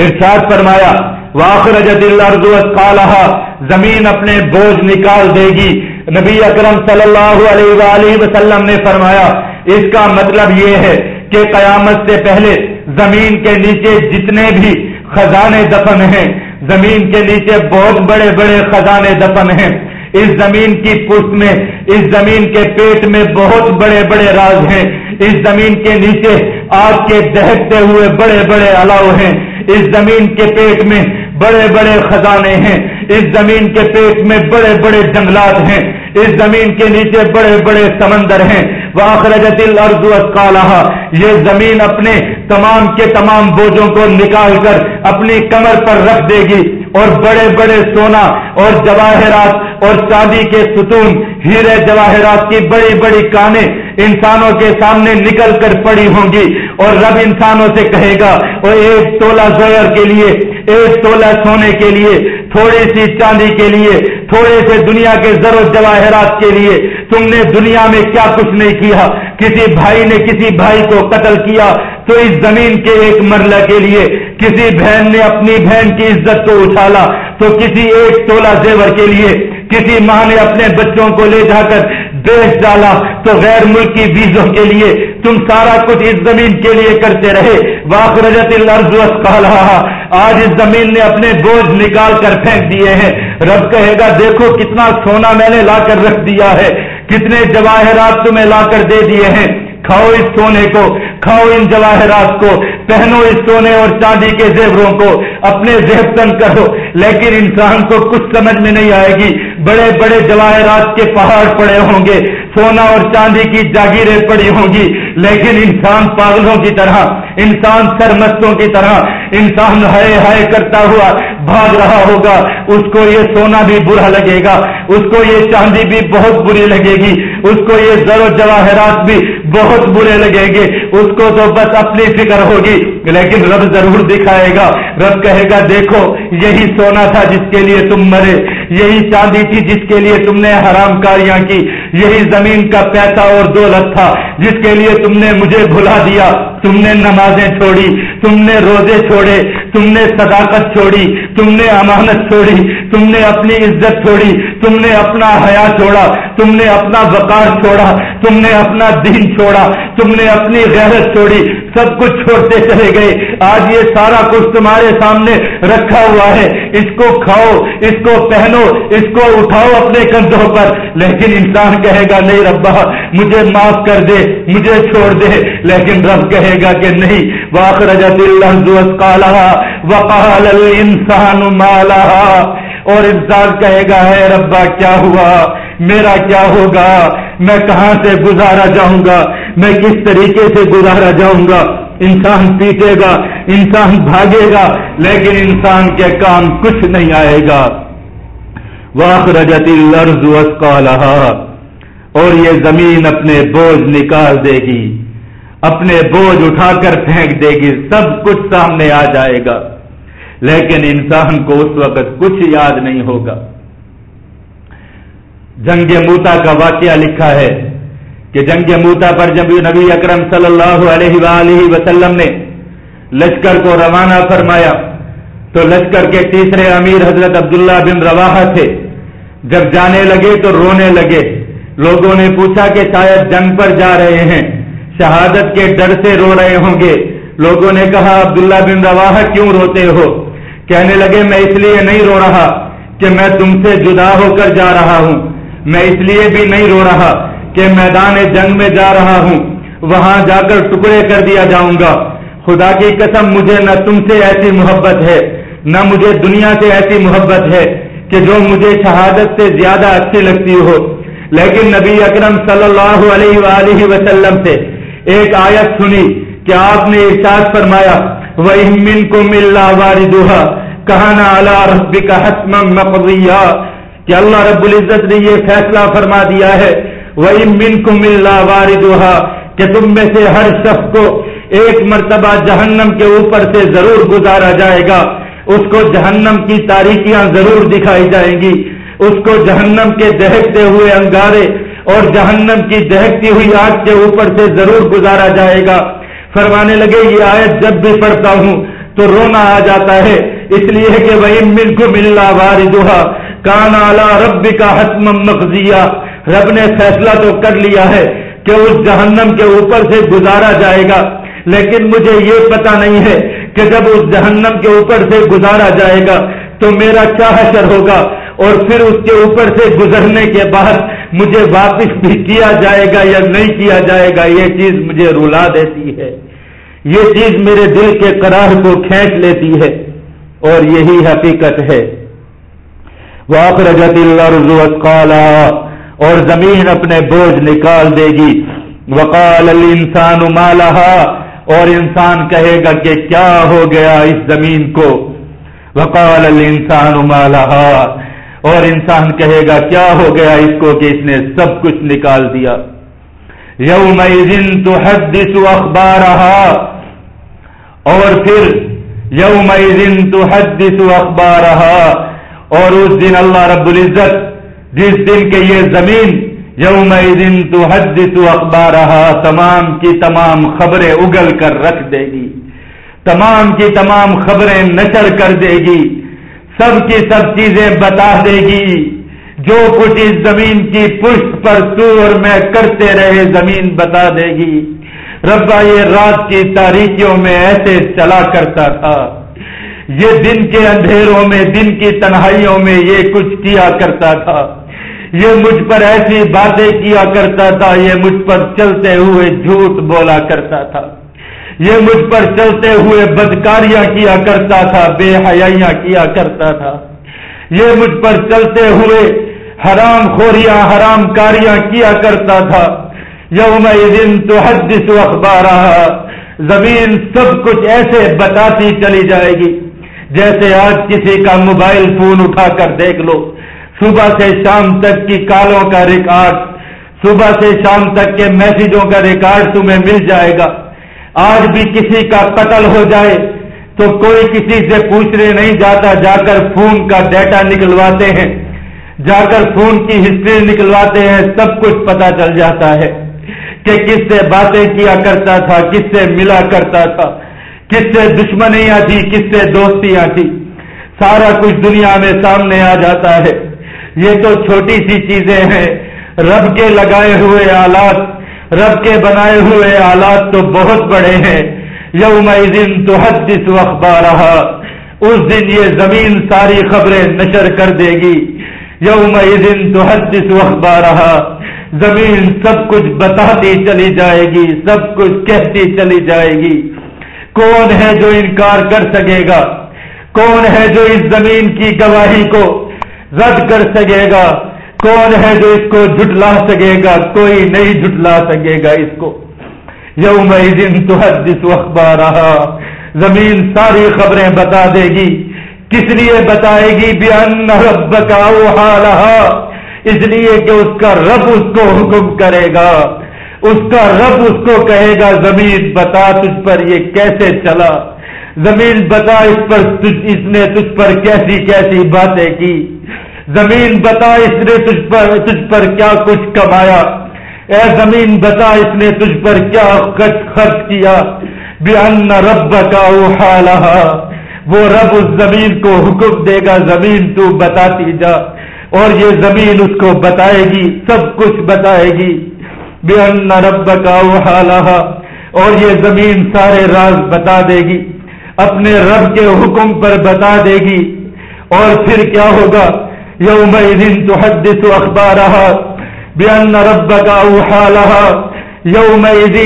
ارشاد فرمایا واخرجت الارض واسقالها زمین اپنے بوجھ نکال دے گی۔ نبی اکرم صلی اللہ علیہ وآلہ وسلم نے فرمایا، اس کا مطلب یہ ہے کہ قیامت سے پہلے زمین کے نیچے جتنے بھی خزانے دفن ہیں، زمین کے نیچے بہت بڑے بڑے خزانے دفن ہیں۔ اس زمین کی پشت میں، اس زمین کے پیٹ میں بہت بڑے بڑے راز ہیں۔ اس زمین کے نیچے آگ کے دہتے ہوئے بڑے بڑے الاؤ ہیں۔ اس زمین کے پیٹ میں بڑے بڑے خزانے ہیں۔ اس زمین کے پیٹ میں بڑے بڑے جنگلات ہیں۔ اس زمین کے نیچے بڑے بڑے سمندر ہیں۔ واخرجت الارض اسقالها یہ زمین اپنے تمام کے تمام بوجھوں کو نکال کر اپنی کمر پر رکھ دے گی اور بڑے بڑے سونا اور جواہرات اور چاندی کے ستون، ہیرے جواہرات کی بڑی بڑی کانیں انسانوں کے سامنے نکل کر پڑی ہوں گی اور رب انسانوں سے کہے گا اور ایک تولا زہر کے لیے، ایک تولا سونے کے لیے، تھوڑی سی چاندی کے لیے تھوڑے سے دنیا کے زر جواہرات کے لیے تم نے دنیا میں کیا کچھ نہیں کیا؟ کسی بھائی نے کسی بھائی کو قتل کیا؟ تو اس زمین کے ایک مرلہ کے لیے کسی بہن نے اپنی بہن کی عزت کو اچھالا تو کسی ایک تولا زیور کے لیے کسی ماں نے اپنے بچوں کو لے جا کر بیچ ڈالا تو غیر ملکی بیجوں کے لیے تم سارا کچھ اس زمین کے لیے کرتے رہے۔ واخرجت الارض واسقالها۔ آج اس زمین نے اپنے بوجھ نکال کر پھینک دیے ہیں۔ رب کہے گا، دیکھو کتنا سونا میں نے لا کر رکھ دیا ہے۔ کتنے جواہرات تمہیں لا کر دے دیے ہیں۔ کھاؤ اس سونے کو، کھاؤ ان جواہرات کو، پہنو اس سونے اور چاندی کے زیوروں کو، اپنے زیب تن کرو۔ لیکن انسان کو کچھ سمجھ میں نہیں آئے گی۔ بڑے بڑے جواہرات کے پہاڑ پڑے ہوں گے، سونا اور چاندی کی جاگیریں پڑی ہوں گی۔ لیکن انسان پاگلوں کی طرح، انسان سرمستوں کی طرح، انسان ہائے ہائے کرتا ہوا بھاگ رہا ہوگا۔ اس کو یہ سونا بھی برا لگے گا، اس کو یہ چاندی بھی بہت بری لگے گی۔ اس کو یہ زر و جواہرات بھی بہت برے لگیں گے اس کو تو بس اپنی فکر ہوگی لیکن رب ضرور دکھائے گا رب کہے گا دیکھو یہی سونا تھا جس کے لیے تم مرے یہی چاندی تھی جس کے لیے تم نے حرام کاریاں کی یہی زمین کا پیسہ اور دولت تھا جس کے لیے تم نے مجھے بھلا دیا تم نے نمازیں چھوڑی تم نے روزے چھوڑے تم نے صداقت چھوڑی تم نے امانت چھوڑی تم نے اپنی عزت چھوڑی تم نے اپنا حیا چھوڑا تم نے اپنا وقار چھوڑا تم نے اپنا دین چھوڑا، تم نے اپنی غیرت چھوڑی، سب کچھ چھوڑتے چلے گئے۔ آج یہ سارا کچھ تمہارے سامنے رکھا ہوا ہے۔ اس کو کھاؤ، اس کو پہنو، اس کو اٹھاؤ اپنے کندھوں پر۔ لیکن انسان کہے گا، نہیں ربا، مجھے معاف کر دے، مجھے چھوڑ دے۔ لیکن رب کہے گا کہ نہیں۔ واخرجت اللہ کالا وقال الانسان مالا اور انسان کہے گا ہے ربا، کیا ہوا؟ میرا کیا ہوگا؟ میں کہاں سے گزارا جاؤں گا؟ میں کس طریقے سے گزارا جاؤں گا؟ انسان پیٹے گا، انسان بھاگے گا، لیکن انسان کے کام کچھ نہیں آئے گا۔ واق رجتی لرز اور یہ زمین اپنے بوجھ نکال دے گی۔ اپنے بوجھ اٹھا کر پھینک دے گی، سب کچھ سامنے آ جائے گا۔ لیکن انسان کو اس وقت کچھ یاد نہیں ہوگا۔ جنگ موتا کا واقعہ لکھا ہے کہ جنگ موتا پر جب نبی اکرم صلی اللہ علیہ وآلہ وسلم نے لشکر کو روانہ فرمایا تو لشکر کے تیسرے امیر حضرت عبداللہ بن روا تھے۔ جب جانے لگے تو رونے لگے۔ لوگوں نے پوچھا کہ شاید جنگ پر جا رہے ہیں۔ شہادت کے ڈر سے رو رہے ہوں گے۔ لوگوں نے کہا، عبداللہ بن روا کیوں روتے ہو؟ کہنے لگے، میں اس لیے نہیں رو رہا کہ میں تم سے جدا ہو کر جا رہا ہوں۔ میں اس لیے بھی نہیں رو رہا کہ میدان جنگ میں جا رہا ہوں۔ وہاں جا کر ٹکڑے کر دیا جاؤں گا۔ خدا کی قسم، مجھے نہ تم سے ایسی محبت ہے، نہ مجھے دنیا سے ایسی محبت ہے کہ جو مجھے شہادت سے زیادہ اچھی لگتی ہو۔ لیکن نبی اکرم صلی اللہ علیہ وآلہ وسلم سے ایک آیت سنی کہ آپ نے ارشاد فرمایا وہ من کو کہانا اللہ ربی کہ اللہ رب العزت نے یہ فیصلہ فرما دیا ہے وہی من کو مل رہا کہ تم میں سے ہر شخص کو ایک مرتبہ جہنم کے اوپر سے ضرور گزارا جائے گا۔ اس کو جہنم کی تاریخیاں ضرور دکھائی جائیں گی۔ اس کو جہنم کے دہکتے ہوئے انگارے اور جہنم کی دہکتی ہوئی آگ کے اوپر سے ضرور گزارا جائے گا۔ فرمانے لگے، یہ آیت جب بھی پڑھتا ہوں تو رونا آ جاتا ہے۔ اس لیے کہ وہی مل کو ملنا واری کان اعلی رب کا حتم مقضیہ رب نے فیصلہ تو کر لیا ہے کہ اس جہنم کے اوپر سے گزارا جائے گا۔ لیکن مجھے یہ پتا نہیں ہے کہ جب اس جہنم کے اوپر سے گزارا جائے گا تو میرا کیا حشر ہوگا۔ اور پھر اس کے اوپر سے گزرنے کے بعد مجھے واپس بھی کیا جائے گا یا نہیں کیا جائے گا، یہ چیز مجھے رلا دیتی ہے۔ یہ چیز میرے دل کے قرار کو کھینچ لیتی ہے۔ اور یہی حقیقت ہے۔ واخرجت الارض وقالا اور زمین اپنے بوجھ نکال دے گی۔ وقال الانسان ما لها؟ اور انسان کہے گا کہ کیا ہو گیا اس زمین کو؟ وقال الانسان ما لها؟ اور انسان کہے گا کیا ہو گیا اس کو کہ اس نے سب کچھ نکال دیا۔ یوم تحدث اخبارها اور پھر یوم تحدث اخبارها اور اس دن اللہ رب العزت جس دن کے یہ زمین یوم دن تو حد تو اخبار رہا تمام کی تمام خبریں اگل کر رکھ دے گی۔ تمام کی تمام خبریں نشر کر دے گی۔ سب کی سب چیزیں بتا دے گی۔ جو کچھ اس زمین کی پشت پر سور میں کرتے رہے زمین بتا دے گی۔ ربا یہ رات کی تاریخیوں میں ایسے چلا کرتا تھا۔ یہ دن کے اندھیروں میں، دن کی تنہائیوں میں یہ کچھ کیا کرتا تھا۔ یہ مجھ پر ایسی باتیں کیا کرتا تھا، یہ مجھ پر چلتے ہوئے جھوٹ بولا کرتا تھا۔ یہ مجھ پر چلتے ہوئے بدکاریاں کیا کرتا تھا، بے حیاں کیا کرتا تھا۔ یہ مجھ پر چلتے ہوئے حرام خوریاں، حرام کاریاں کیا کرتا تھا۔ یوم دن تو حدث اخبار زمین سب کچھ ایسے بتاتی چلی جائے گی۔ جیسے آج کسی کا موبائل فون اٹھا کر دیکھ لو۔ صبح سے شام تک کی کالوں کا ریکارڈ، صبح سے شام تک کے میسجوں کا ریکارڈ تمہیں مل جائے گا۔ آج بھی کسی کا قتل ہو جائے تو کوئی کسی سے پوچھنے نہیں جاتا، جا کر فون کا ڈیٹا نکلواتے ہیں۔ جا کر فون کی ہسٹری نکلواتے ہیں، سب کچھ پتا چل جاتا ہے کہ کس سے باتیں کیا کرتا تھا، کس سے ملا کرتا تھا۔ کس سے دشمنیاں تھی کس سے دوستیاں تھی سارا کچھ دنیا میں سامنے آ جاتا ہے۔ یہ تو چھوٹی سی چیزیں ہیں۔ رب کے لگائے ہوئے آلات، رب کے بنائے ہوئے آلات تو بہت بڑے ہیں۔ یوم دن تو حدث رہا اس دن یہ زمین ساری خبریں نشر کر دے گی۔ یوم دن تو حدث رہا زمین سب کچھ بتاتی چلی جائے گی، سب کچھ کہتی چلی جائے گی۔ کون ہے جو انکار کر سکے گا؟ کون ہے جو اس زمین کی گواہی کو رد کر سکے گا؟ کون ہے جو اس کو جھٹلا سکے گا؟ کوئی نہیں جھٹلا سکے گا اس کو۔ یوم دن تو حدث رہا زمین ساری خبریں بتا دے گی۔ کس لیے بتائے گی؟ بیان رب کا اس لیے کہ اس کا رب اس کو حکم کرے گا۔ اس کا رب اس کو کہے گا، زمین بتا تجھ پر یہ کیسے چلا؟ زمین بتا اس پر اس نے تجھ پر کیسی کیسی باتیں کی؟ زمین بتا اس نے تجھ پر تجھ پر کیا کچھ کمایا؟ اے زمین بتا اس نے تجھ پر کیا خرچ کیا؟ ان رب کا وہ رب اس زمین کو حکم دے گا، زمین تو بتاتی جا اور یہ زمین اس کو بتائے گی، سب کچھ بتائے گی۔ بے ان رب کا اور یہ زمین سارے راز بتا دے گی، اپنے رب کے حکم پر بتا دے گی۔ اور پھر کیا ہوگا؟ یوم دن تو حدث اخبار بأن ربك أوحى لها۔ يومئذ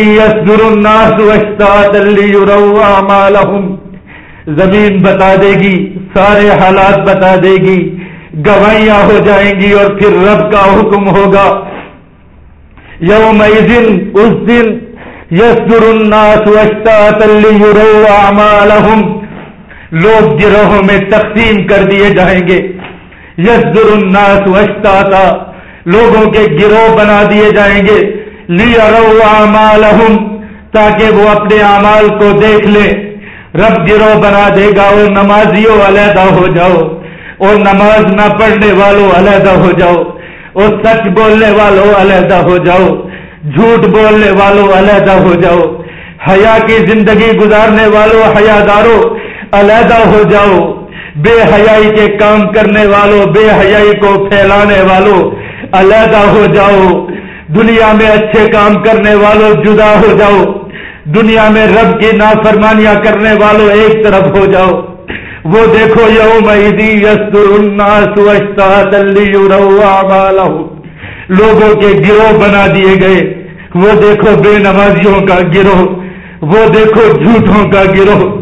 زمین بتا دے گی، سارے حالات بتا دے گی۔ گواہیاں ہو جائیں گی اور پھر رب کا حکم ہوگا۔ یوم اس دن یسر الناس اشتاتا ليروا أعمالهم. لوگ گروہوں میں تقسیم کر دیے جائیں گے. یسر الناس اشتاتا لوگوں کے گروہ بنا دیے جائیں گے. لی ارو تاکہ وہ اپنے اعمال کو دیکھ لے. رب گروہ بنا دے گا وہ نمازیوں علیحدہ ہو جاؤ. اور نماز نہ پڑھنے والوں علیحدہ ہو جاؤ. اور سچ بولنے والوں علیحدہ ہو جاؤ، جھوٹ بولنے والوں علیحدہ ہو جاؤ۔ حیا کی زندگی گزارنے والوں حیا داروں علیحدہ ہو جاؤ۔ بے حیائی کے کام کرنے والوں، بے حیائی کو پھیلانے والوں علیحدہ ہو جاؤ۔ دنیا میں اچھے کام کرنے والوں جدا ہو جاؤ۔ دنیا میں رب کی نافرمانیاں کرنے والوں ایک طرف ہو جاؤ۔ وہ دیکھو یو لوگوں کے گروہ بنا دیے گئے۔ وہ دیکھو بے نمازیوں کا گروہ۔ وہ دیکھو جھوٹوں کا گروہ۔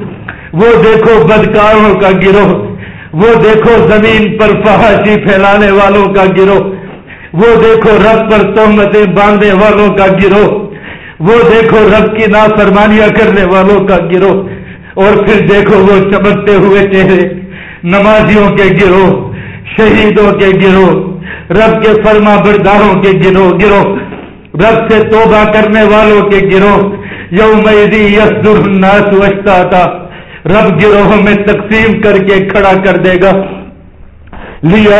وہ دیکھو بدکاروں کا گروہ۔ وہ دیکھو زمین پر فحاشی پھیلانے والوں کا گروہ۔ وہ دیکھو رب پر تہمتیں باندھنے والوں کا گروہ۔ وہ دیکھو رب کی نافرمانیاں کرنے والوں کا گروہ۔ اور پھر دیکھو وہ چمکتے ہوئے چہرے، نمازیوں کے گروہ، شہیدوں کے گروہ، رب کے فرما برداروں کے گروہ گروہ، رب سے توبہ کرنے والوں کے گروہ، یوم الناس وشتا تھا رب گروہوں میں تقسیم کر کے کھڑا کر دے گا۔ لیا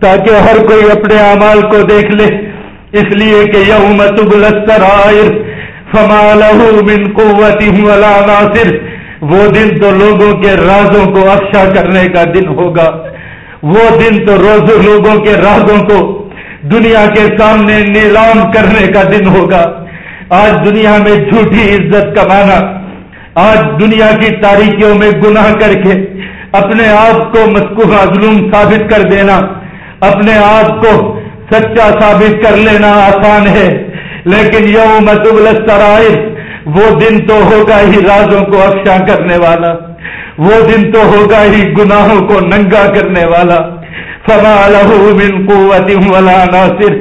تاکہ ہر کوئی اپنے اعمال کو دیکھ لے۔ اس لیے کہ یوم تبلسرائر فما له من قوت ولا ناصر۔ وہ دن تو لوگوں کے رازوں کو افشا کرنے کا دن ہوگا۔ وہ دن تو روز لوگوں کے رازوں کو دنیا کے سامنے نیلام کرنے کا دن ہوگا۔ آج دنیا میں جھوٹی عزت کمانا آج دنیا کی تاریخیوں میں گناہ کر کے اپنے آپ کو مسکوہ ظلم ثابت کر دینا۔ اپنے آپ کو سچا ثابت کر لینا آسان ہے۔ لیکن یوم سرائر وہ دن تو ہوگا ہی رازوں کو افشا کرنے والا، وہ دن تو ہوگا ہی گناہوں کو ننگا کرنے والا۔ فما له من قوت ولا ناصر۔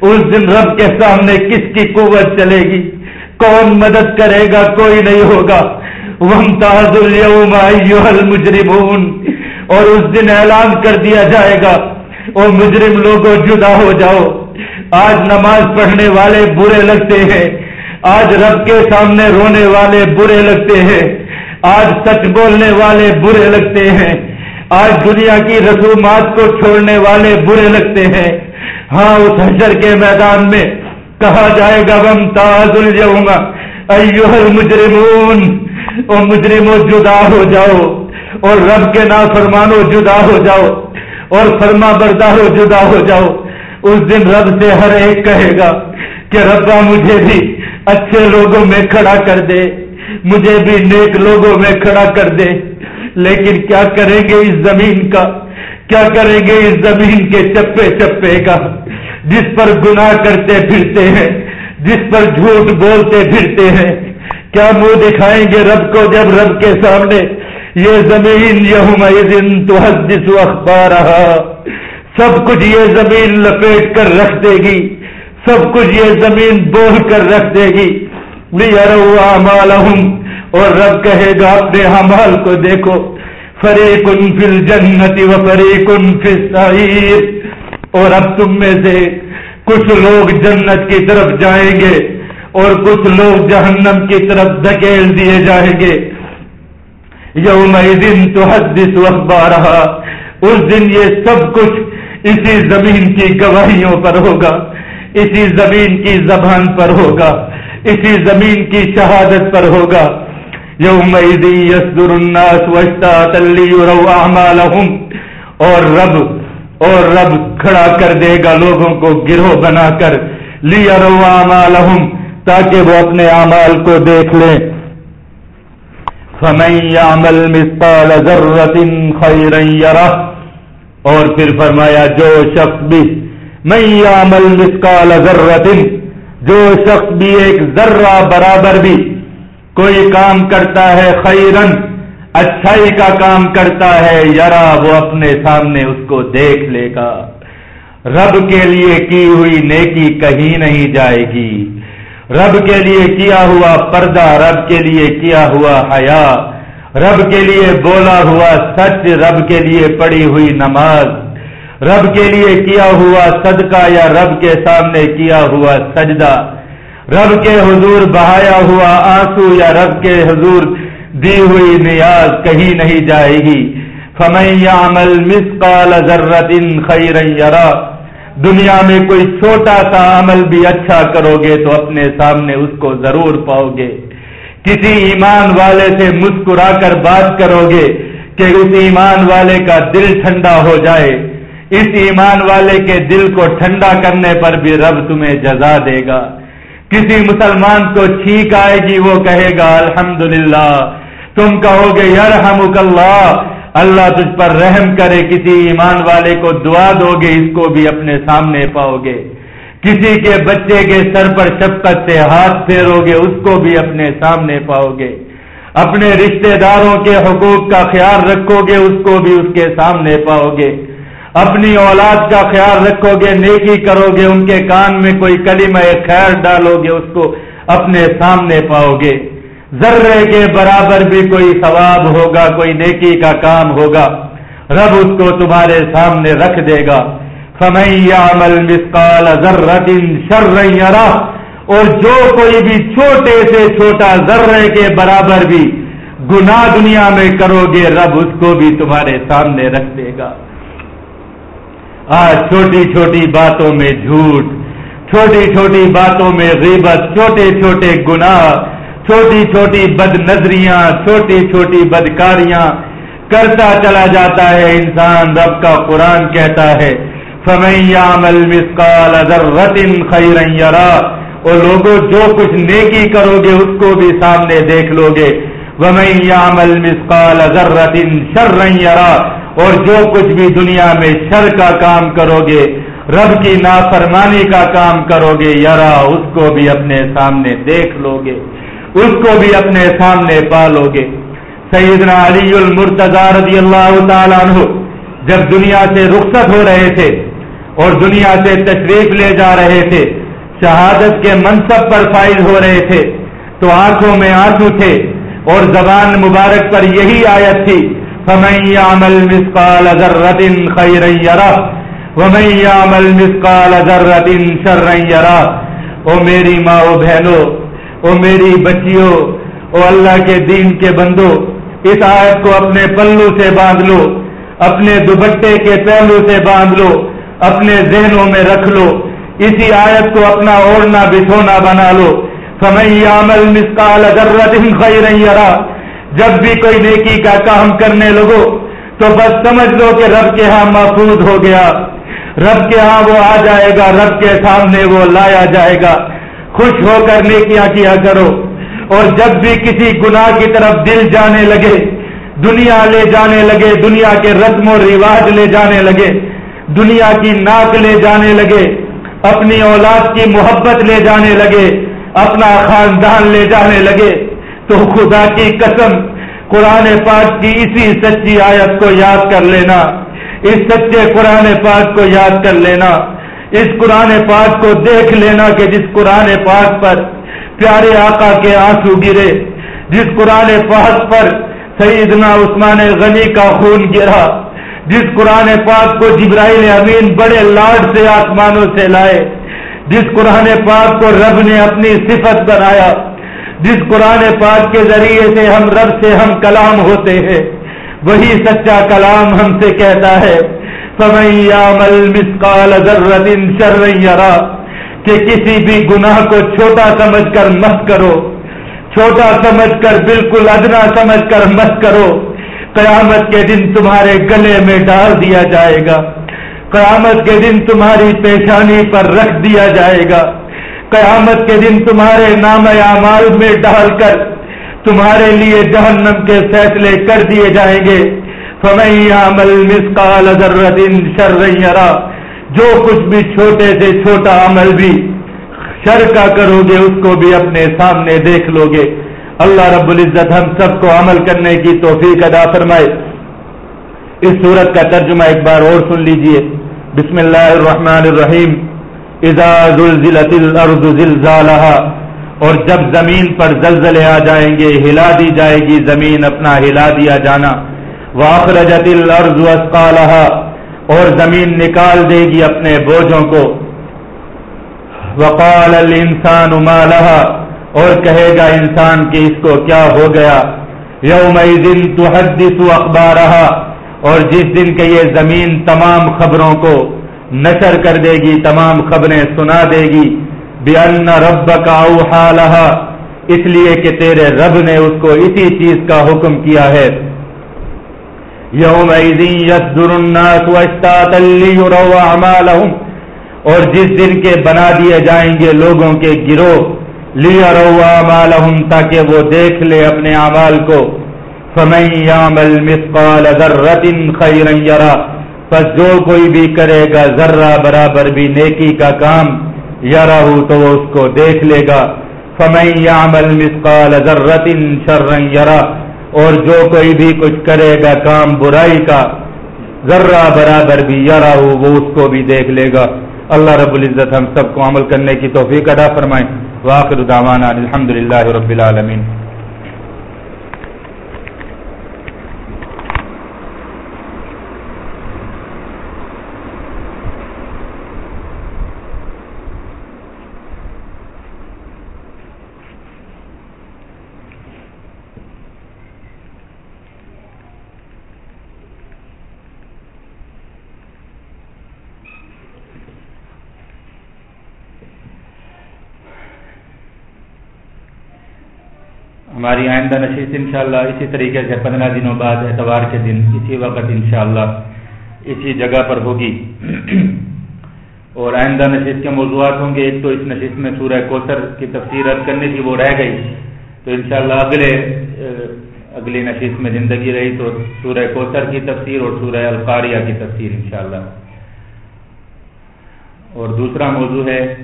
اس دن رب کے سامنے کس کی قوت چلے گی؟ کون مدد کرے گا؟ کوئی نہیں ہوگا۔ ومتاز اليوم ایوہ المجرمون۔ اور اس دن اعلان کر دیا جائے گا اور مجرم لوگوں جدا ہو جاؤ۔ آج نماز پڑھنے والے برے لگتے ہیں۔ آج رب کے سامنے رونے والے برے لگتے ہیں۔ آج سچ بولنے والے برے لگتے ہیں۔ آج دنیا کی رسومات کو چھوڑنے والے برے لگتے ہیں۔ ہاں اس حشر کے میدان میں کہا جائے گا بم تاز الجوم ایوہ المجرمون اور مجرموں جدا ہو جاؤ۔ اور رب کے نافرمانو جدا ہو جاؤ۔ اور فرما بردارو جدا ہو جاؤ۔ اس دن رب سے ہر ایک کہے گا کہ ربا مجھے بھی اچھے لوگوں میں کھڑا کر دے، مجھے بھی نیک لوگوں میں کھڑا کر دے۔ لیکن کیا کریں گے اس زمین کا؟ کیا کریں گے اس زمین کے چپے چپے کا؟ جس پر گناہ کرتے پھرتے ہیں، جس پر جھوٹ بولتے پھرتے ہیں۔ کیا منہ دکھائیں گے رب کو جب رب کے سامنے یہ زمین یہ تو حدث اخبار رہا سب کچھ یہ زمین لپیٹ کر رکھ دے گی، سب کچھ یہ زمین بول کر رکھ دے گی۔ اور رب کہے گا، اپنے حمال کو دیکھو۔ فریق فل جنتی و فریق سعیر اور اب تم میں سے کچھ لوگ جنت کی طرف جائیں گے، اور کچھ لوگ جہنم کی طرف دھکیل دیے جائیں گے۔ یوم دن تو حدث اخبار رہا اس دن یہ سب کچھ اسی زمین کی گواہیوں پر ہوگا، اسی زمین کی زبان پر ہوگا، اسی زمین کی شہادت پر ہوگا۔ یوم یسدر الناس اعمالهم اور رب اور رب کھڑا کر دے گا لوگوں کو گروہ بنا کر لیا رو تاکہ وہ اپنے اعمال کو دیکھ لیں۔ فمن يعمل مثقال ذرة خيرا يره اور پھر فرمایا، جو شخص بھی میں عمل مسکال ذرت جو شخص بھی ایک ذرہ برابر بھی کوئی کام کرتا ہے خیرن اچھائی کا کام کرتا ہے، یرا وہ اپنے سامنے اس کو دیکھ لے گا۔ رب کے لیے کی ہوئی نیکی کہیں نہیں جائے گی۔ رب کے لیے کیا ہوا پردہ، رب کے لیے کیا ہوا حیا۔ رب کے لیے بولا ہوا سچ، رب کے لیے پڑی ہوئی نماز۔ رب کے لیے کیا ہوا صدقہ یا رب کے سامنے کیا ہوا سجدہ؟ رب کے حضور بہایا ہوا آنسو یا رب کے حضور دی ہوئی نیاز کہیں نہیں جائے گی؟ فمیا عمل مسقال ذرت خیر یرا دنیا میں کوئی چھوٹا سا عمل بھی اچھا کرو گے تو اپنے سامنے اس کو ضرور پاؤ گے۔ کسی ایمان والے سے مسکرا کر بات کرو گے کہ اس ایمان والے کا دل ٹھنڈا ہو جائے۔ اس ایمان والے کے دل کو ٹھنڈا کرنے پر بھی رب تمہیں جزا دے گا۔ کسی مسلمان کو چھینک آئے گی، وہ کہے گا، الحمدللہ۔ تم کہو گے یار اللہ۔ اللہ تجھ پر رحم کرے۔ کسی ایمان والے کو دعا دو گے، اس کو بھی اپنے سامنے پاؤ گے۔ کسی کے بچے کے سر پر شفقت سے ہاتھ پھیرو گے، اس کو بھی اپنے سامنے پاؤ گے۔ اپنے رشتہ داروں کے حقوق کا خیال رکھو گے، اس کو بھی اس کے سامنے پاؤ گے۔ اپنی اولاد کا خیال رکھو گے، نیکی کرو گے، ان کے کان میں کوئی کلمہ خیر ڈالو گے، اس کو اپنے سامنے پاؤ گے۔ ذرے کے برابر بھی کوئی ثواب ہوگا، کوئی نیکی کا کام ہوگا۔ رب اس کو تمہارے سامنے رکھ دے گا۔ سمیا عمل مسکال ذرت شر اور جو کوئی بھی چھوٹے سے چھوٹا ذرے کے برابر بھی گناہ دنیا میں کرو گے، رب اس کو بھی تمہارے سامنے رکھ دے گا۔ آج چھوٹی چھوٹی باتوں میں جھوٹ، چھوٹی چھوٹی باتوں میں غیبت، چھوٹے چھوٹے گناہ، چھوٹی چھوٹی بد نظریاں چھوٹی چھوٹی بدکاریاں، کرتا چلا جاتا ہے انسان، رب کا قرآن کہتا ہے فمیا مل مسکال اگر رتن خیرا اور لوگوں، جو کچھ نیکی کرو گے، اس کو بھی سامنے دیکھ لو گے۔ ومیا مل مسکال اگر رتن شر اور جو کچھ بھی دنیا میں شر کا کام کرو گے، رب کی نافرمانی کا کام کرو گے یارا اس کو بھی اپنے سامنے دیکھ لو گے۔ اس کو بھی اپنے سامنے پالو گے۔ سیدنا علی رضی اللہ تعالیٰ عنہ، جب دنیا سے رخصت ہو رہے تھے اور دنیا سے تشریف لے جا رہے تھے۔ شہادت کے منصب پر فائز ہو رہے تھے۔ تو آنکھوں میں آنسو تھے اور زبان مبارک پر یہی آیت تھی۔ فمن يعمل مثقال ذرة خيرا يرى ومن يعمل مثقال ذرة شرا يرى او میری ماں او بہنوں او میری بچیوں او اللہ کے دین کے بندو، اس آیت کو اپنے پلو سے باندھ لو، اپنے دوبٹے کے پہلو سے باندھ لو۔ اپنے ذہنوں میں رکھ لو۔ اسی آیت کو اپنا اوڑنا بچھونا بنا لو۔ سمئی عمل مسکال اگر یرا جب بھی کوئی نیکی کا کام کرنے لگو، تو بس سمجھ لو کہ رب کے ہاں محفوظ ہو گیا۔ رب کے ہاں وہ آ جائے گا، رب کے سامنے وہ لایا جائے گا۔ خوش ہو کر نیکیاں کیا کرو۔ اور جب بھی کسی گناہ کی طرف دل جانے لگے، دنیا لے جانے لگے، دنیا کے رسم و رواج لے جانے لگے دنیا کی ناک لے جانے لگے، اپنی اولاد کی محبت لے جانے لگے، اپنا خاندان لے جانے لگے۔ تو خدا کی قسم، قرآن پاک کی اسی سچی آیت کو یاد کر لینا۔ اس سچے قرآن پاک کو یاد کر لینا۔ اس قرآن پاک کو دیکھ لینا کہ جس قرآن پاک پر پیارے آقا کے آنسو گرے، جس قرآن پاک پر سیدنا عثمان غنی کا خون گرا۔ جس قرآن پاک کو جبرائیل امین بڑے لاڈ سے آسمانوں سے لائے، جس قرآن پاک کو رب نے اپنی صفت بنایا، جس قرآن پاک کے ذریعے سے ہم رب سے ہم کلام ہوتے ہیں، وہی سچا کلام ہم سے کہتا ہے۔ کہ کسی بھی گناہ کو چھوٹا سمجھ کر مت کرو، چھوٹا سمجھ کر بالکل ادنا سمجھ کر مت کرو۔ قیامت کے دن تمہارے گلے میں ڈال دیا جائے گا۔ قیامت کے دن تمہاری پیشانی پر رکھ دیا جائے گا۔ قیامت کے دن تمہارے نام اعمال میں ڈال کر تمہارے لیے جہنم کے فیصلے کر دیے جائیں گے۔ عمل مسکال شرا جو کچھ بھی چھوٹے سے چھوٹا عمل بھی شر کا کرو گے، اس کو بھی اپنے سامنے دیکھ لو گے۔ اللہ رب العزت ہم سب کو عمل کرنے کی توفیق ادا فرمائے۔ اس صورت کا ترجمہ ایک بار اور سن لیجیے۔ بسم اللہ الرحمن الرحیم۔ اذا زلزلت الارض زلزالها۔ اور جب زمین پر زلزلے آ جائیں گے، ہلا دی جائے گی زمین، اپنا ہلا دیا جانا۔ واخرجت الارض اسقالها اور زمین نکال دے گی اپنے بوجھوں کو۔ وقال الانسان ما لها۔ اور کہے گا انسان کہ اس کو کیا ہو گیا؟ یومئذ تحدث اخبارها اور جس دن کہ یہ زمین تمام خبروں کو نشر کر دے گی، تمام خبریں سنا دے گی بن رب کا اس لیے کہ تیرے رب نے اس کو اسی چیز کا حکم کیا ہے۔ یوم اور جس دن کے بنا دیے جائیں گے لوگوں کے گروہ لیا رو تاکہ وہ دیکھ لے اپنے اعمال کو۔ فمن مسقال ذرة خيرا يرى۔ پس جو کوئی بھی کرے گا ذرہ برابر بھی نیکی کا کام یا رہو تو وہ اس کو دیکھ لے گا۔ فمئی یامل مسقال ذرت شر یرا اور جو کوئی بھی کچھ کرے گا کام برائی کا ذرہ برابر بھی یا رہو وہ اس کو بھی دیکھ لے گا۔ اللہ رب العزت ہم سب کو عمل کرنے کی توفیق ادا فرمائیں واخر دعوانا الحمد للہ رب العالمین ہماری آئندہ نشست انشاءاللہ اسی طریقے سے پندرہ دنوں بعد اتوار کے دن اسی وقت انشاءاللہ اسی جگہ پر ہوگی۔ اور آئندہ نشست کے موضوعات ہوں گے۔ ایک تو اس نشست میں سورہ کوثر کی تفسیر رد کرنے کی وہ رہ گئی۔ تو انشاءاللہ اگلے، اگلی نشست میں زندگی رہی تو سورہ کوثر کی تفسیر اور سورہ القاریہ کی تفسیر انشاءاللہ۔ اور دوسرا موضوع ہے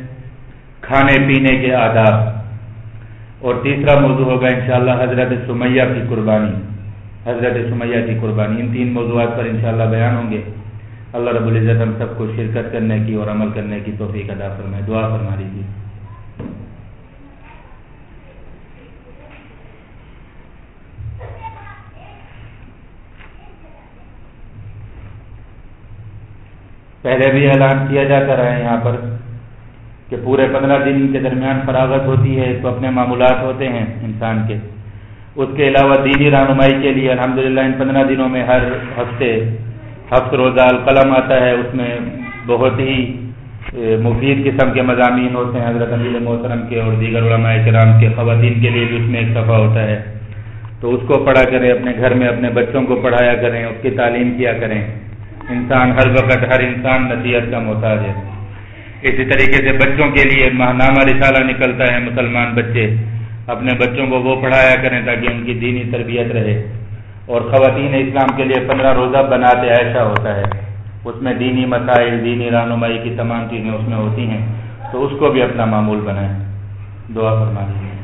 کھانے پینے کے آداب۔ اور تیسرا موضوع ہوگا انشاءاللہ حضرت سمیہ کی قربانی۔ حضرت سمیہ کی قربانی۔ ان تین موضوعات پر انشاءاللہ بیان ہوں گے۔ اللہ رب العزت ہم سب کو شرکت کرنے کی اور عمل کرنے کی توفیق ادا فرمائے۔ دعا فرما لیجیے۔ پہلے بھی اعلان کیا جاتا رہا ہے یہاں پر۔ کہ پورے پندرہ دن کے درمیان فراغت ہوتی ہے تو اپنے معمولات ہوتے ہیں انسان کے۔ اس کے علاوہ دینی رہنمائی کے لیے الحمدللہ ان پندرہ دنوں میں ہر ہفتے ہفت روزہ القلم آتا ہے، اس میں بہت ہی مفید قسم کے مضامین ہوتے ہیں حضرت امیر محترم کے اور دیگر علماء کرام کے خواتین کے لیے بھی اس میں ایک صفحہ ہوتا ہے۔ تو اس کو پڑھا کریں، اپنے گھر میں اپنے بچوں کو پڑھایا کریں، اس کی تعلیم کیا کریں۔ انسان ہر وقت، ہر انسان نصیحت کا محتاج ہے۔ اسی طریقے سے بچوں کے لیے ماہنامہ رسالہ نکلتا ہے مسلمان بچے۔ اپنے بچوں کو وہ پڑھایا کریں تاکہ ان کی دینی تربیت رہے۔ اور خواتین اسلام کے لیے پندرہ روزہ بناتے ایسا ہوتا ہے۔ اس میں دینی مسائل، دینی رہنمائی کی تمام چیزیں اس میں ہوتی ہیں۔ تو اس کو بھی اپنا معمول بنائیں۔ دعا فرما دیجیے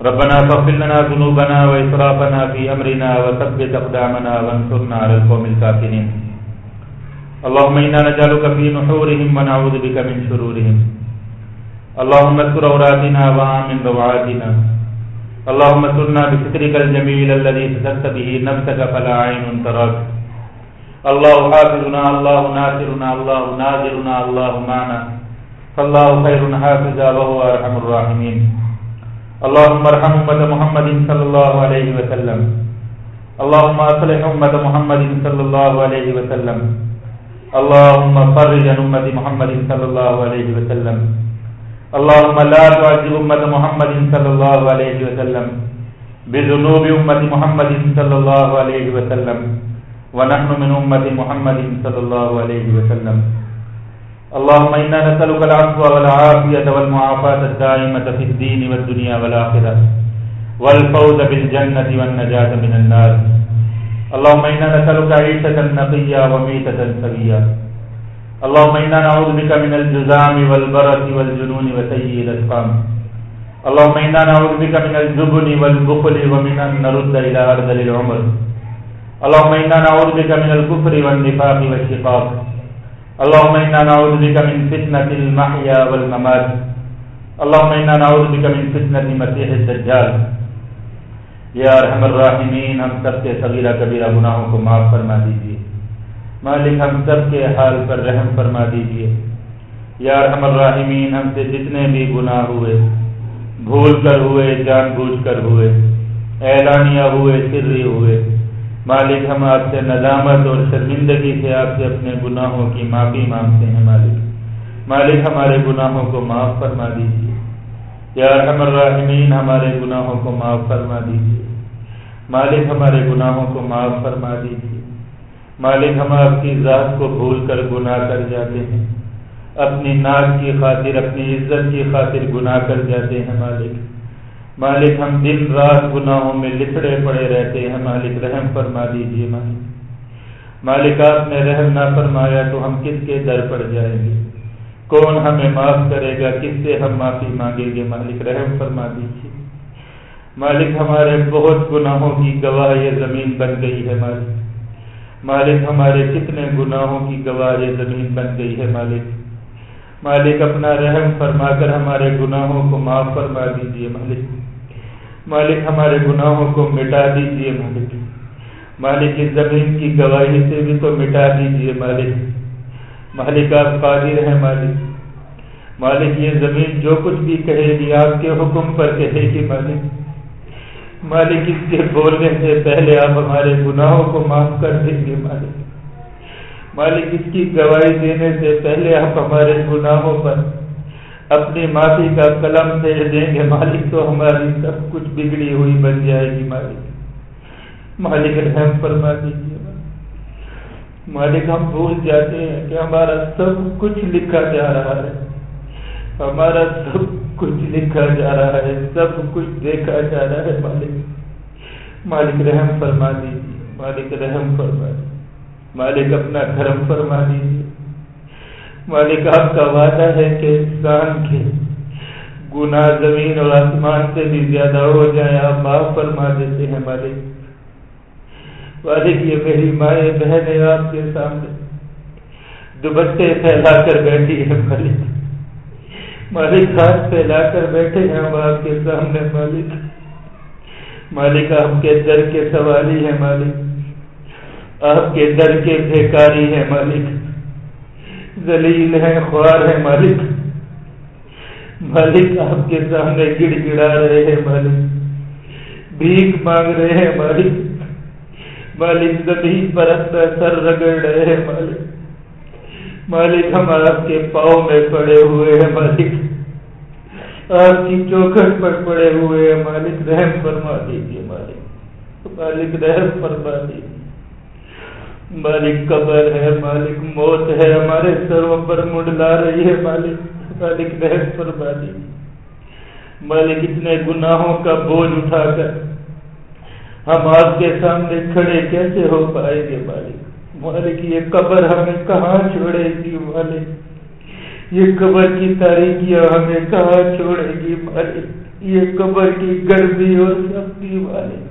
ربنا فاغفر لنا ذنوبنا وإسرافنا في أمرنا وثبت أقدامنا وانصرنا على القوم الكافرين. اللهم إنا نجعلك في نحورهم ونعوذ بك من شرورهم. اللهم اذكر أوراتنا وآمن روعاتنا اللهم سرنا بسترك الجميل الذي سترت به نفسك فلا عين تراك. الله حافظنا، الله ناصرنا، الله ناظرنا، الله معنا. فالله خير حافظا وهو أرحم الراحمين. اللهم ارحم امه محمد صلى الله عليه وسلم. اللهم اصلح امه محمد صلى الله عليه وسلم. اللهم فرج عن امه محمد صلى الله عليه وسلم. اللهم لا تعذب امه محمد صلى الله عليه وسلم. بذنوب امه محمد صلى الله عليه وسلم. ونحن من امه محمد صلى الله عليه وسلم. اللهم إنا نسألك العفو والعافية والمعافاة الدائمة في الدين والدنيا والآخرة، والفوز بالجنة والنجاة من النار. اللهم إنا نسألك عيشة نقية وميتة سوية. اللهم إنا نعوذ بك من الجزام والبرس والجنون وسيء الأسقام. اللهم إنا نعوذ بك من الجبن والبخل ومن أن نرد إلى أرذل العمر. اللهم إنا نعوذ بك من الكفر والنفاق والشقاق. اللهم إنا نعوذ بك من فتنة المحيا والممات. اللهم إنا نعوذ بك من فتنة مسيح الدجال. یا رحم الراحمین ہم سب کے صغیرہ کبیرہ گناہوں کو معاف فرما دیجیے مالک، ہم سب کے حال پر رحم فرما دیجیے یا رحم الراحمین، ہم سے جتنے بھی گناہ ہوئے، بھول کر ہوئے، جان بوجھ کر ہوئے، اعلانیہ ہوئے سری ہوئے مالک ہم آپ سے ندامت اور شرمندگی سے آپ سے اپنے گناہوں کی معافی مانگتے ہیں، مالک۔ مالک، ہمارے گناہوں کو معاف فرما دیجیے یا رحم الرحمین ہمارے گناہوں کو معاف فرما دیجیے مالک، ہمارے گناہوں کو معاف فرما دیجیے مالک، ہم آپ کی ذات کو بھول کر گناہ کر جاتے ہیں۔ اپنی ناک کی خاطر، اپنی عزت کی خاطر گناہ کر جاتے ہیں، مالک۔ مالک ہم دن رات گناہوں میں لپڑے پڑے رہتے ہیں۔ مالک رحم فرما دیجیے مالک۔ مالک آپ نے رحم نہ فرمایا تو ہم کس کے در پر جائیں گے؟ کون ہمیں معاف کرے گا؟ کس سے ہم معافی مانگیں گے؟ مالک رحم فرما دیجیے مالک ہمارے بہت گناہوں کی گواہ یہ زمین بن گئی ہے مالک۔ مالک ہمارے کتنے گناہوں کی گواہ یہ زمین بن گئی ہے مالک۔ مالک اپنا رحم فرما کر ہمارے گناہوں کو معاف فرما دیجیے مالک۔ مالک ہمارے گناہوں کو مٹا دیجیے مالک۔ مالک اس زمین کی گواہی سے بھی تو مٹا دیجیے مالک۔ مالک آپ قادر ہیں مالک۔ مالک یہ زمین جو کچھ بھی کہے گی آپ کے حکم پر کہے گی مالک۔ مالک اس کے بولنے سے پہلے آپ ہمارے گناہوں کو معاف کر دیں گے مالک۔ مالک اس کی گواہی دینے سے پہلے آپ ہمارے گناہوں پر اپنی معافی کا قلم پھیر دیں گے۔ مالک تو ہماری سب کچھ بگڑی ہوئی بن جائے گی، مالک۔ مالک رحم فرما دیجیے۔ مالک، ہم بھول جاتے ہیں کہ ہمارا سب کچھ لکھا جا رہا ہے۔ ہمارا سب کچھ لکھا جا رہا ہے، سب کچھ دیکھا جا رہا ہے، مالک۔ مالک رحم فرما دیجیے۔ مالک رحم فرما دیجیے۔ مالک اپنا کرم فرما دیجیے۔ مالک آپ کا وعدہ ہے کہ انسان کے گناہ زمین اور آسمان سے بھی زیادہ ہو جائے، آپ معاف فرما دیتے ہیں مالک۔ مالک، یہ میری مائیں بہنیں آپ کے سامنے۔ دوبٹے پھیلا کر بیٹھی ہے مالک۔ مالک، ہاتھ پھیلا کر بیٹھے ہیں ہم آپ کے سامنے مالک۔ مالک، آپ کے در کے سوالی ہے مالک۔ آپ کے در کے بھیکاری ہے مالک۔ زلیل ہے خوار ہے مالک۔ مالک آپ کے سامنے گڑ گڑا رہے ہیں مالک۔ بھیک مانگ رہے ہیں مالک۔ مالک زمین پر اپنا سر رگڑ رہے ہیں مالک۔ مالک ہم آپ کے پاؤں میں پڑے ہوئے ہیں مالک۔ آپ کی چوکھٹ پر پڑے ہوئے ہیں مالک۔ رحم فرما دیجیے مالک۔ مالک، رحم فرما دیجیے مالک قبر ہے، مالک موت ہے، ہمارے سروں پر منڈلا رہی ہے مالک مالک رحم فرما دیجیے مالک اتنے گناہوں کا بوجھ اٹھا کر ہم آپ کے سامنے کھڑے کیسے ہو پائیں گے مالک؟ مالک، یہ قبر ہمیں کہاں چھوڑے گی مالک؟ یہ قبر کی تاریخیاں ہمیں کہاں چھوڑے گی مالک؟ یہ قبر کی گرمی اور سختی مالک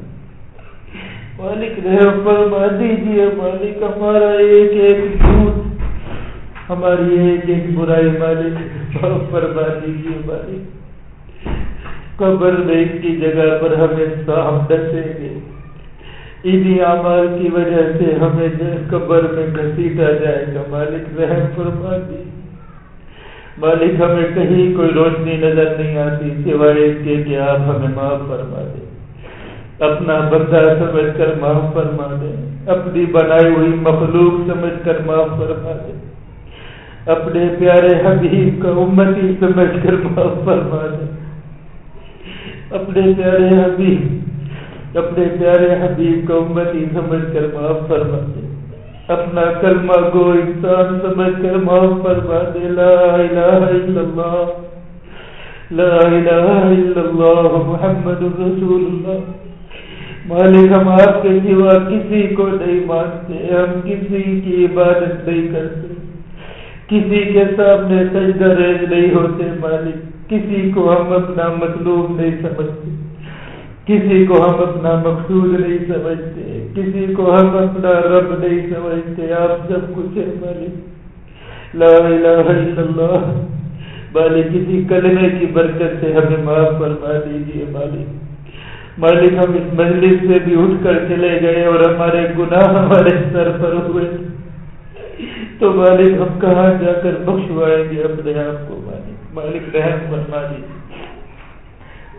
مالک رحم فرما دیجیے مالک ہمارا ایک ایک دودھ ہماری ایک ایک برائی مالک فرما دیجیے مالک قبر میں کی جگہ پر ہمیں صاف ڈسیں گے۔ انہی اعمال کی وجہ سے ہمیں قبر میں گھسیٹا جائے گا۔ مالک رحم فرما دی مالک ہمیں کہیں کوئی روشنی نظر نہیں آتی سوائے اس کے کہ آپ ہمیں معاف فرما دیں۔ اپنا بندہ سمجھ کر معاف فرما دیں اپنی بنائی ہوئی مخلوق سمجھ کر معاف فرما دیں اپنے پیارے حبیب کا امتی سمجھ کر معاف فرما دیں اپنے پیارے حبیب، اپنے پیارے حبیب کو امتی سمجھ کر معاف فرما دے۔ اپنا کلمہ گو انسان سمجھ کر معاف فرما دے۔ لا الہ الا اللہ، لا الہ الا اللہ محمد رسول اللہ۔ مالک ہم آپ کے سوا کسی کو نہیں مانتے، ہم کسی کی عبادت نہیں کرتے۔ کسی کے سامنے سجدہ ریز نہیں ہوتے مالک، کسی کو ہم اپنا مطلوب نہیں سمجھتے۔ کسی کو ہم اپنا مقصود نہیں سمجھتے، کسی کو ہم اپنا رب نہیں سمجھتے، آپ سب کچھ ہے مالک۔ لا الہ الا اللہ۔ مالک، کسی کلمے کی برکت سے ہمیں معاف فرما دیجیے مالک۔ مالک ہم اس مجلس سے بھی اٹھ کر چلے گئے اور ہمارے گناہ ہمارے سر پر ہوئے۔ تو مالک ہم کہاں جا کر بخشوائیں گے اپنے آپ کو مالک؟ مالک رحم فرما دیجیے۔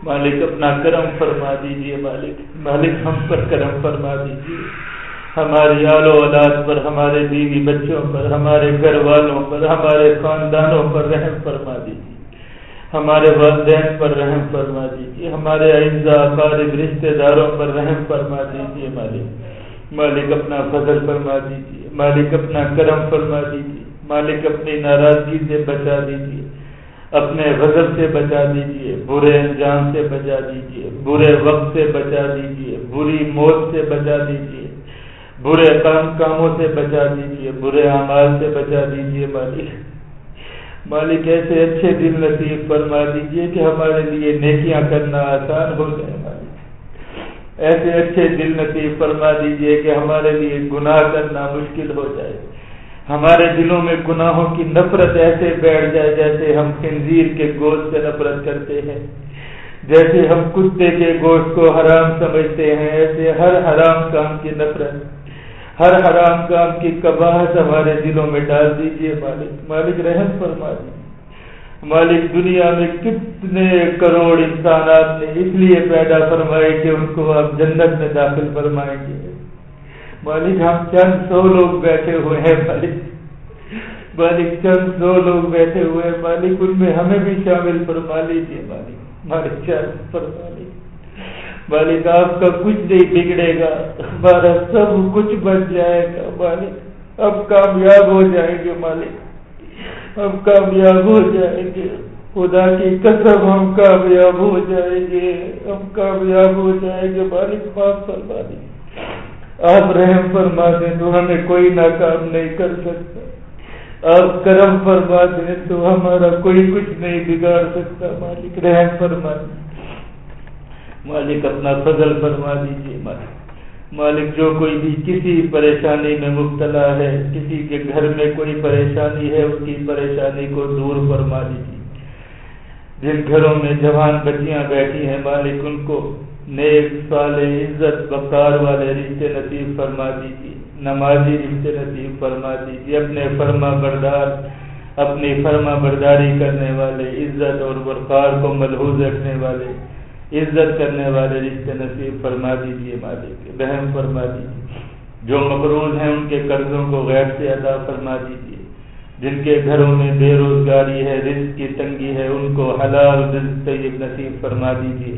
مالک اپنا کرم فرما دیجیے مالک۔ مالک ہم پر کرم فرما دیجیے ہماری آل و اولاد پر، ہمارے بیوی بچوں پر، ہمارے گھر والوں پر، ہمارے خاندانوں پر رحم فرما دیجیے۔ ہمارے والدین پر رحم فرما دیجیے ہمارے اعزا قارب رشتے داروں پر رحم فرما دیجیے مالک مالک اپنا فضل فرما دیجیے مالک اپنا کرم فرما دیجیے مالک اپنی ناراضگی سے بچا دیجیے اپنے غضب سے بچا دیجیے برے انجام سے بچا دیجیے برے وقت سے بچا دیجیے بری موت سے بچا دیجیے برے کام کاموں سے بچا دیجیے برے اعمال سے بچا دیجیے مالک۔ مالک ایسے اچھے دل نصیب فرما دیجیے کہ ہمارے لیے نیکیاں کرنا آسان ہو جائے مالک۔ ایسے اچھے دل نصیب فرما دیجیے کہ ہمارے لیے گناہ کرنا مشکل ہو جائے۔ ہمارے دلوں میں گناہوں کی نفرت ایسے بیٹھ جائے جیسے ہم خنزیر کے گوشت سے نفرت کرتے ہیں۔ جیسے ہم کتے کے گوشت کو حرام سمجھتے ہیں، ایسے ہر حرام کام کی نفرت ہر حرام کام کی کباہت ہمارے دلوں میں ڈال دیجیے مالک۔ مالک رحم فرما دیجیے مالک دنیا میں کتنے کروڑ انسانات نے اس لیے پیدا فرمائے کہ ان کو آپ جنت میں داخل فرمائیں گے۔ مالک، ہم چند سو لوگ بیٹھے ہوئے ہیں مالک۔ مالک، چند سو لوگ بیٹھے ہوئے ہیں مالک، ان میں ہمیں بھی شامل فرما لیجیے مالک۔ مالک، چند فرما لیجیے مالک آپ کا کچھ نہیں بگڑے گا، ہمارا سب کچھ بن جائے گا مالک اب کامیاب ہو جائیں گے مالک اب کامیاب ہو جائیں گے۔ خدا کی قسم، ہم کامیاب ہو جائیں گے۔ ہم کامیاب ہو جائیں گے مالک معاف فرما دیں آپ رحم فرما دیں تو ہمیں کوئی ناکام نہیں کر سکتا۔ آپ کرم فرما دیں تو ہمارا کوئی کچھ نہیں بگاڑ سکتا مالک رحم فرما دیں مالک اپنا فضل فرما دیجیے مالک۔ مالک جو کوئی بھی کسی پریشانی میں مبتلا ہے، کسی کے گھر میں کوئی پریشانی ہے، اس کی پریشانی کو دور فرما دیجیے جن گھروں میں جوان بچیاں بیٹھی ہیں، مالک ان کو نیک سال عزت بکار والے رشتے نصیب فرما دیجیے نمازی رشتے نصیب فرما دیجیے اپنے فرما بردار، اپنی فرما برداری کرنے والے، عزت اور برقار کو ملحوظ رکھنے والے عزت کرنے والے رشتے نصیب فرما دیجیے مالک، رحم فرما دیجیے جو مقروض ہیں ان کے قرضوں کو غیر سے ادا فرما دیجیے جن کے گھروں میں بے روزگاری ہے، رزق کی تنگی ہے، ان کو حلال رزق طیب نصیب فرما دیجیے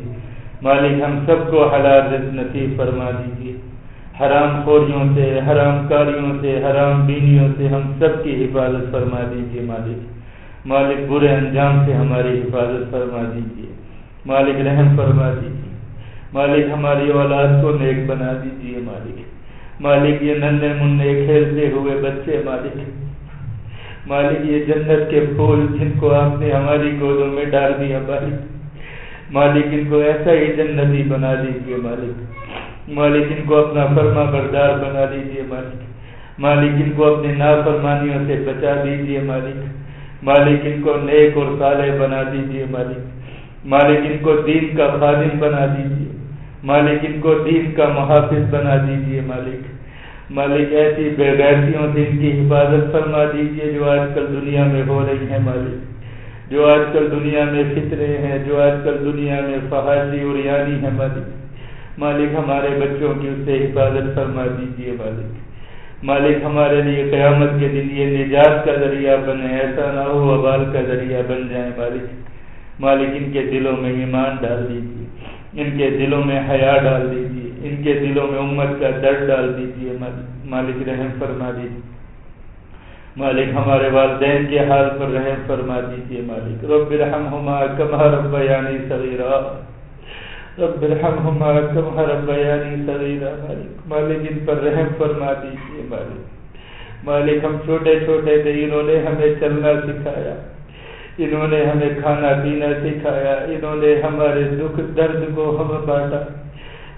مالک، ہم سب کو حلال رزق نصیب فرما دیجیے حرام خوریوں سے، حرام کاریوں سے، حرام بینیوں سے ہم سب کی حفاظت فرما دیجیے مالک۔ مالک، برے انجام سے ہماری حفاظت فرما دیجیے مالک رحم فرما دیجیے۔ مالک ہماری اولاد کو نیک بنا دیجیے مالک۔ مالک یہ ننے منع کھیلتے ہوئے بچے مالک۔ مالک یہ جنت کے پھول جن کو آپ نے ہماری گودوں میں ڈال دیا مالک۔ مالک ان کو ایسا ہی جنتی بنا دیجیے مالک۔ مالک ان کو اپنا فرما بردار بنا دیجیے مالک۔ مالک ان کو اپنی نافرمانیوں سے بچا دیجیے مالک۔ مالک ان کو نیک اور صالح بنا دیجیے مالک۔ مالک ان کو دین کا خادم بنا دیجیے مالک ان کو دین کا محافظ بنا دیجیے مالک۔ مالک ایسی بے غیرتیوں سے ان کی حفاظت فرما دیجیے جو آج کل دنیا میں ہو رہی ہیں مالک۔ جو آج کل دنیا میں فطرے ہیں، جو آج کل دنیا میں فہاشی اور یعنی ہے مالک۔ مالک ہمارے بچوں کی اس سے حفاظت فرما دیجیے مالک۔ مالک ہمارے لیے قیامت کے دن یہ نجات کا ذریعہ بنے، ایسا نہ ہو، ابال کا ذریعہ بن جائے مالک۔ مالک ان کے دلوں میں ایمان ڈال دیجیے ان کے دلوں میں حیا ڈال دیجیے ان کے دلوں میں امت کا درد ڈال دیجیے مالک رحم فرما دیجیے مالک ہمارے والدین کے حال پر رحم فرما دیجیے مالک۔ رب رحم کما رب یعنی صغیرہ رب رحم کما رب یعنی صغیرہ مالک مالک ان پر رحم فرما دیجیے مالک۔ مالک ہم چھوٹے چھوٹے تھے، انہوں نے ہمیں چلنا سکھایا۔ انہوں نے ہمیں کھانا پینا سکھایا، انہوں نے ہمارے دکھ، درد کو ہم بانٹا۔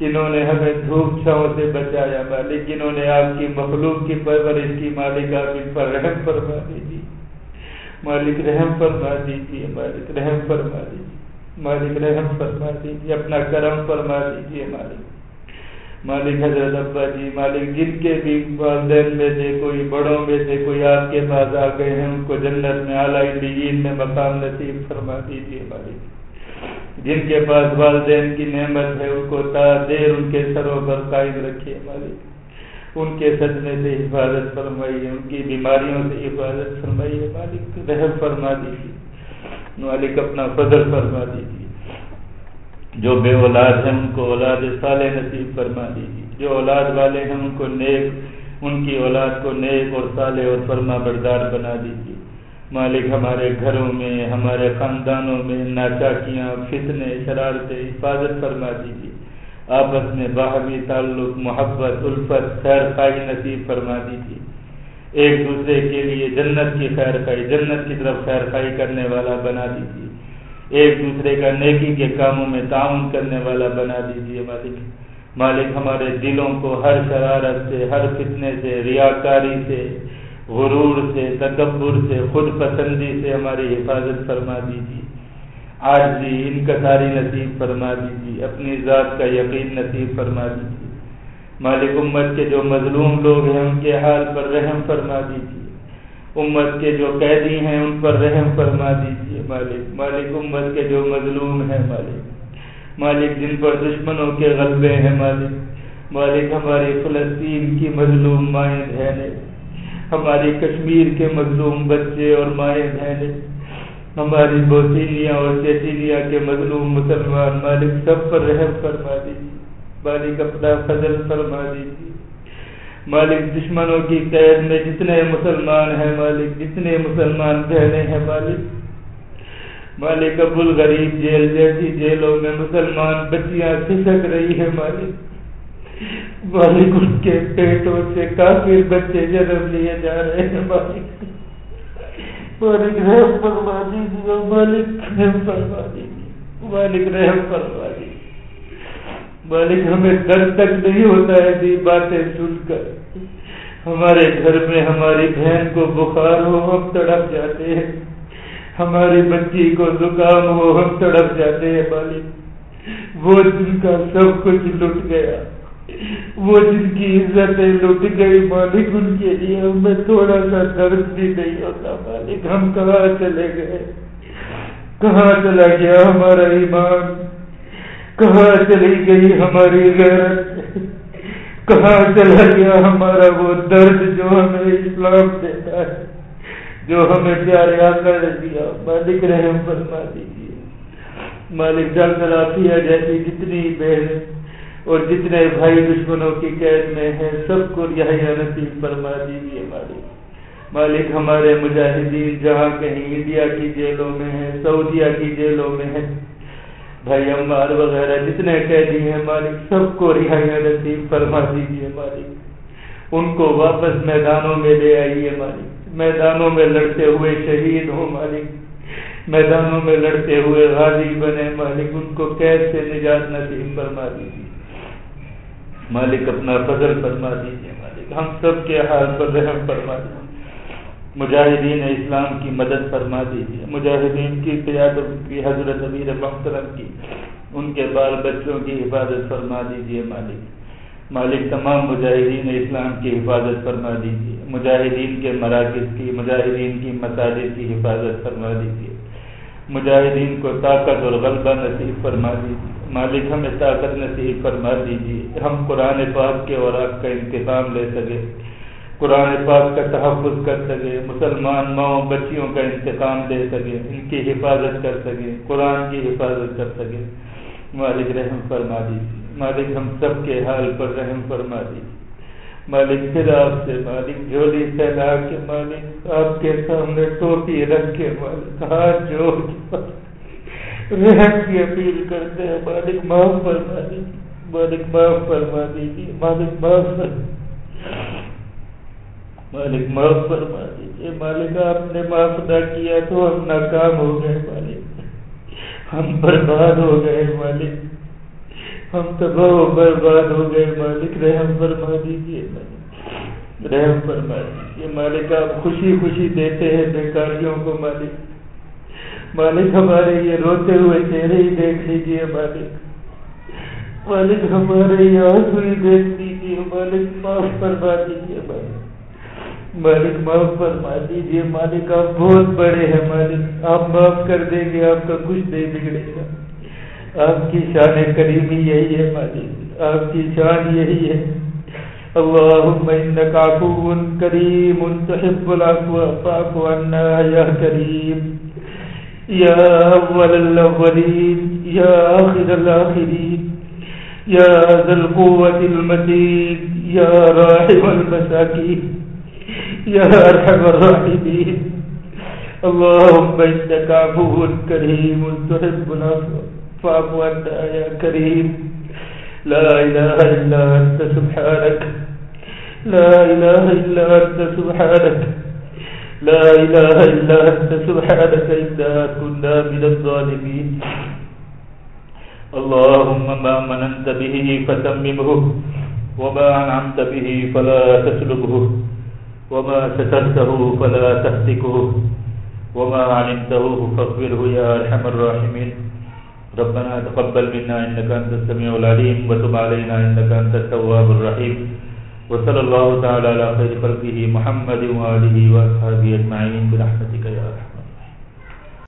جنہوں نے ہمیں دھوپ چھاؤں سے بچایا مالک جنہوں نے آپ کی مخلوق کی پرورش کی مالک، آپ ان پر رحم فرما دیجیے۔ مالک رحم فرما دیجیے، مالک رحم فرما دیجیے۔ مالک رحم فرما دیجیے، اپنا کرم فرما دیجیے مالک۔ مالک حضرت ابا جی مالک جن کے بھی والدین میں سے کوئی، بڑوں میں سے کوئی آپ کے پاس آ گئے ہیں، ان کو جنت میں اعلیٰ میں مقام نصیب فرما دیجیے مالک۔ جن کے پاس والدین کی نعمت ہے، ان کو تا دیر ان کے سروں پر قائم رکھیے مالک۔ ان کے صدمے سے حفاظت فرمائیے، ان کی بیماریوں سے حفاظت فرمائیے مالک، رحم فرما دیجیے مالک اپنا فضل فرما دیجیے جو بے اولاد ہیں، ان کو اولاد صالح نصیب فرما دیجیے۔ جو اولاد والے ہیں، ان کو نیک، ان کی اولاد کو نیک اور صالح اور فرما بردار بنا دیجیے۔ مالک ہمارے گھروں میں، ہمارے خاندانوں میں ناچاکیاں، فتنے، شرارتیں حفاظت فرما دیجیے۔ آپس میں باہمی تعلق، محبت، الفت، خیر خائی نصیب فرما دیجیے۔ ایک دوسرے کے لیے جنت کی خیر خائی جنت کی طرف خیر خائی کرنے والا بنا دیجیے۔ ایک دوسرے کا نیکی کے کاموں میں تعاون کرنے والا بنا دیجیے مالک۔ مالک ہمارے دلوں کو ہر شرارت سے، ہر فتنے سے، ریاکاری سے، غرور سے، تکبر سے، خود پسندی سے ہماری حفاظت فرما دیجیے آج بھی ان کا ساری نصیب فرما دیجیے اپنی ذات کا یقین نصیب فرما دیجیے مالک امت کے جو مظلوم لوگ ہیں، ان کے حال پر رحم فرما دیجیے امت کے جو قیدی ہیں ان پر رحم فرما دیجیے مالک۔ مالک امت کے جو مظلوم ہیں مالک۔ مالک جن پر دشمنوں کے غلبے ہیں مالک۔ مالک ہماری فلسطین کی مظلوم مائیں بہنیں۔ ہماری کشمیر کے مظلوم بچے اور مائیں بہنیں۔ ہماری بوسینیا اور چیچینیا کے مظلوم مسلمان مالک سب پر رحم فرما دیجیے مالک اپنا فضل فرما دیجیے مالک دشمنوں کی قید میں جتنے مسلمان ہیں مالک، جتنے مسلمان بہنیں ہیں مالک۔ مالک ابو الغریب جیل جیسی جیلوں میں مسلمان بچیاں کھسک رہی ہے مالک۔ مالک ان کے پیٹوں سے کافی بچے جنم لیے جا رہے ہیں مالک۔ مالک رحم فرما دیجیے مالک رحم فرما دیجیے مالک رحم فرما دیجیے مالک ہمیں درد تک نہیں ہوتا ہے دی باتیں سن کر۔ ہمارے گھر میں ہماری بہن کو بخار ہو ہم تڑپ جاتے ہیں۔ ہماری بچی کو زکام ہو ہم تڑپ جاتے ہیں مالک وہ جن کا سب کچھ لٹ گیا۔ وہ جن کی عزتیں لٹ گئی مالک، ان کے لیے ہمیں تھوڑا سا درد بھی نہیں ہوتا، مالک۔ ہم کہاں چلے گئے؟ کہاں چلا گیا ہمارا ایمان؟ کہاں چلی گئی ہماری غیرت؟ کہاں چلا گیا ہمارا وہ درد جو ہمیں اسلام دیتا ہے، جو ہمیں پیارے آکر دیا۔ مالک رحم فرما دیجیے۔ مالک جل تلافیہ جیسی جتنی بہن اور جتنے بھائی دشمنوں کی قید میں ہیں، سب کو رہائی نصیب فرما دیجیے مالک۔ مالک ہمارے مجاہدین جہاں کہیں انڈیا کی جیلوں میں ہیں، سعودیہ کی جیلوں میں ہیں بھائی امار وغیرہ جتنے قیدی ہیں مالک، سب کو رہائی نصیب فرما دیجیے مالک۔ ان کو واپس میدانوں میں لے آئیے مالک۔ میدانوں میں لڑتے ہوئے شہید ہو مالک۔ میدانوں میں لڑتے ہوئے غازی بنے مالک۔ ان کو قید سے نجات نصیب فرما دیجیے مالک، اپنا فضل فرما دیجیے مالک۔ ہم سب کے حال پر رحم فرما دیجیے مجاہدین اسلام کی مدد فرما دیجیے مجاہدین کی قیادت کی، حضرت امیر محترم کی، ان کے بال بچوں کی حفاظت فرما دیجیے مالک۔ مالک تمام مجاہدین اسلام کی حفاظت فرما دیجیے مجاہدین کے مراکز کی، مجاہدین کی مساجد کی حفاظت فرما دیجیے مجاہدین کو طاقت اور غلبہ نصیب فرما دیجیے مالک، ہمیں طاقت نصیب فرما دیجیے ہم قرآن پاک کے اور آپ کا انتظام لے سکے۔ قرآن پاک کا تحفظ کر سکے، مسلمان ماؤں بچیوں کا انتقام دے سکے، ان کی حفاظت کر سکے، قرآن کی حفاظت کر سکے۔ مالک رحم فرما دیجیے۔ مالک ہم سب کے حال پر رحم فرما دیجیے۔ مالک پھر آپ سے، مالک جھولی پھیلا کے، مالک آپ کے سامنے ٹوپی رکھ کے، مالک ہاتھ جوڑ رحم کی اپیل کرتے ہیں۔ مالک معاف فرما دیجیے۔ مالک معاف فرما دیجیے۔ مالک معاف فرما مالک معاف فرما دیجیے مالک آپ نے معاف نہ کیا تو ہم ناکام ہو گئے مالک۔ ہم برباد ہو گئے مالک۔ ہم تباہ و برباد ہو گئے مالک۔ رحم فرما دیجیے مالک۔ رحم فرما دیجیے مالک آپ خوشی خوشی دیتے ہیں بیکاریوں کو مالک۔ مالک ہمارے یہ روتے ہوئے چہرے ہی دیکھ لیجیے مالک۔ مالک ہمارے یہ آنسو ہی دیکھ لیجیے مالک معاف فرما دیجیے مالک۔ مالک معاف فرما دیجیے مالک آپ بہت بڑے ہیں مالک، آپ معاف کر دیں گے، آپ کا کچھ نہیں بگڑے گا۔ آپ کی شان کریمی یہی ہے مالک، آپ کی شان یہی ہے۔ اللهم انك عفو كريم تحب العفو، فاعف عنا يا كريم يا اول الاولين يا اخر الاخرين يا ذا القوه المتين يا راحم المساكين يا أرحم الراحمين اللهم إنك عفو كريم تحب العفو، فاعف عنا يا كريم لا إله إلا أنت سبحانك لا إله إلا أنت سبحانك لا إله إلا أنت سبحانك إنا كنا من الظالمين اللهم ما مننت به فتممه، وما أنعمت به فلا تسلبه وما سترته فلا تهتكه وما علمته فاغفره يا أرحم الراحمين. ربنا تقبل منا إنك أنت السميع العليم وتب علينا إنك أنت التواب الرحيم. وصلى الله تعالى على خير خلقه محمد وآله وأصحابه أجمعين. برحمتك يا أرحم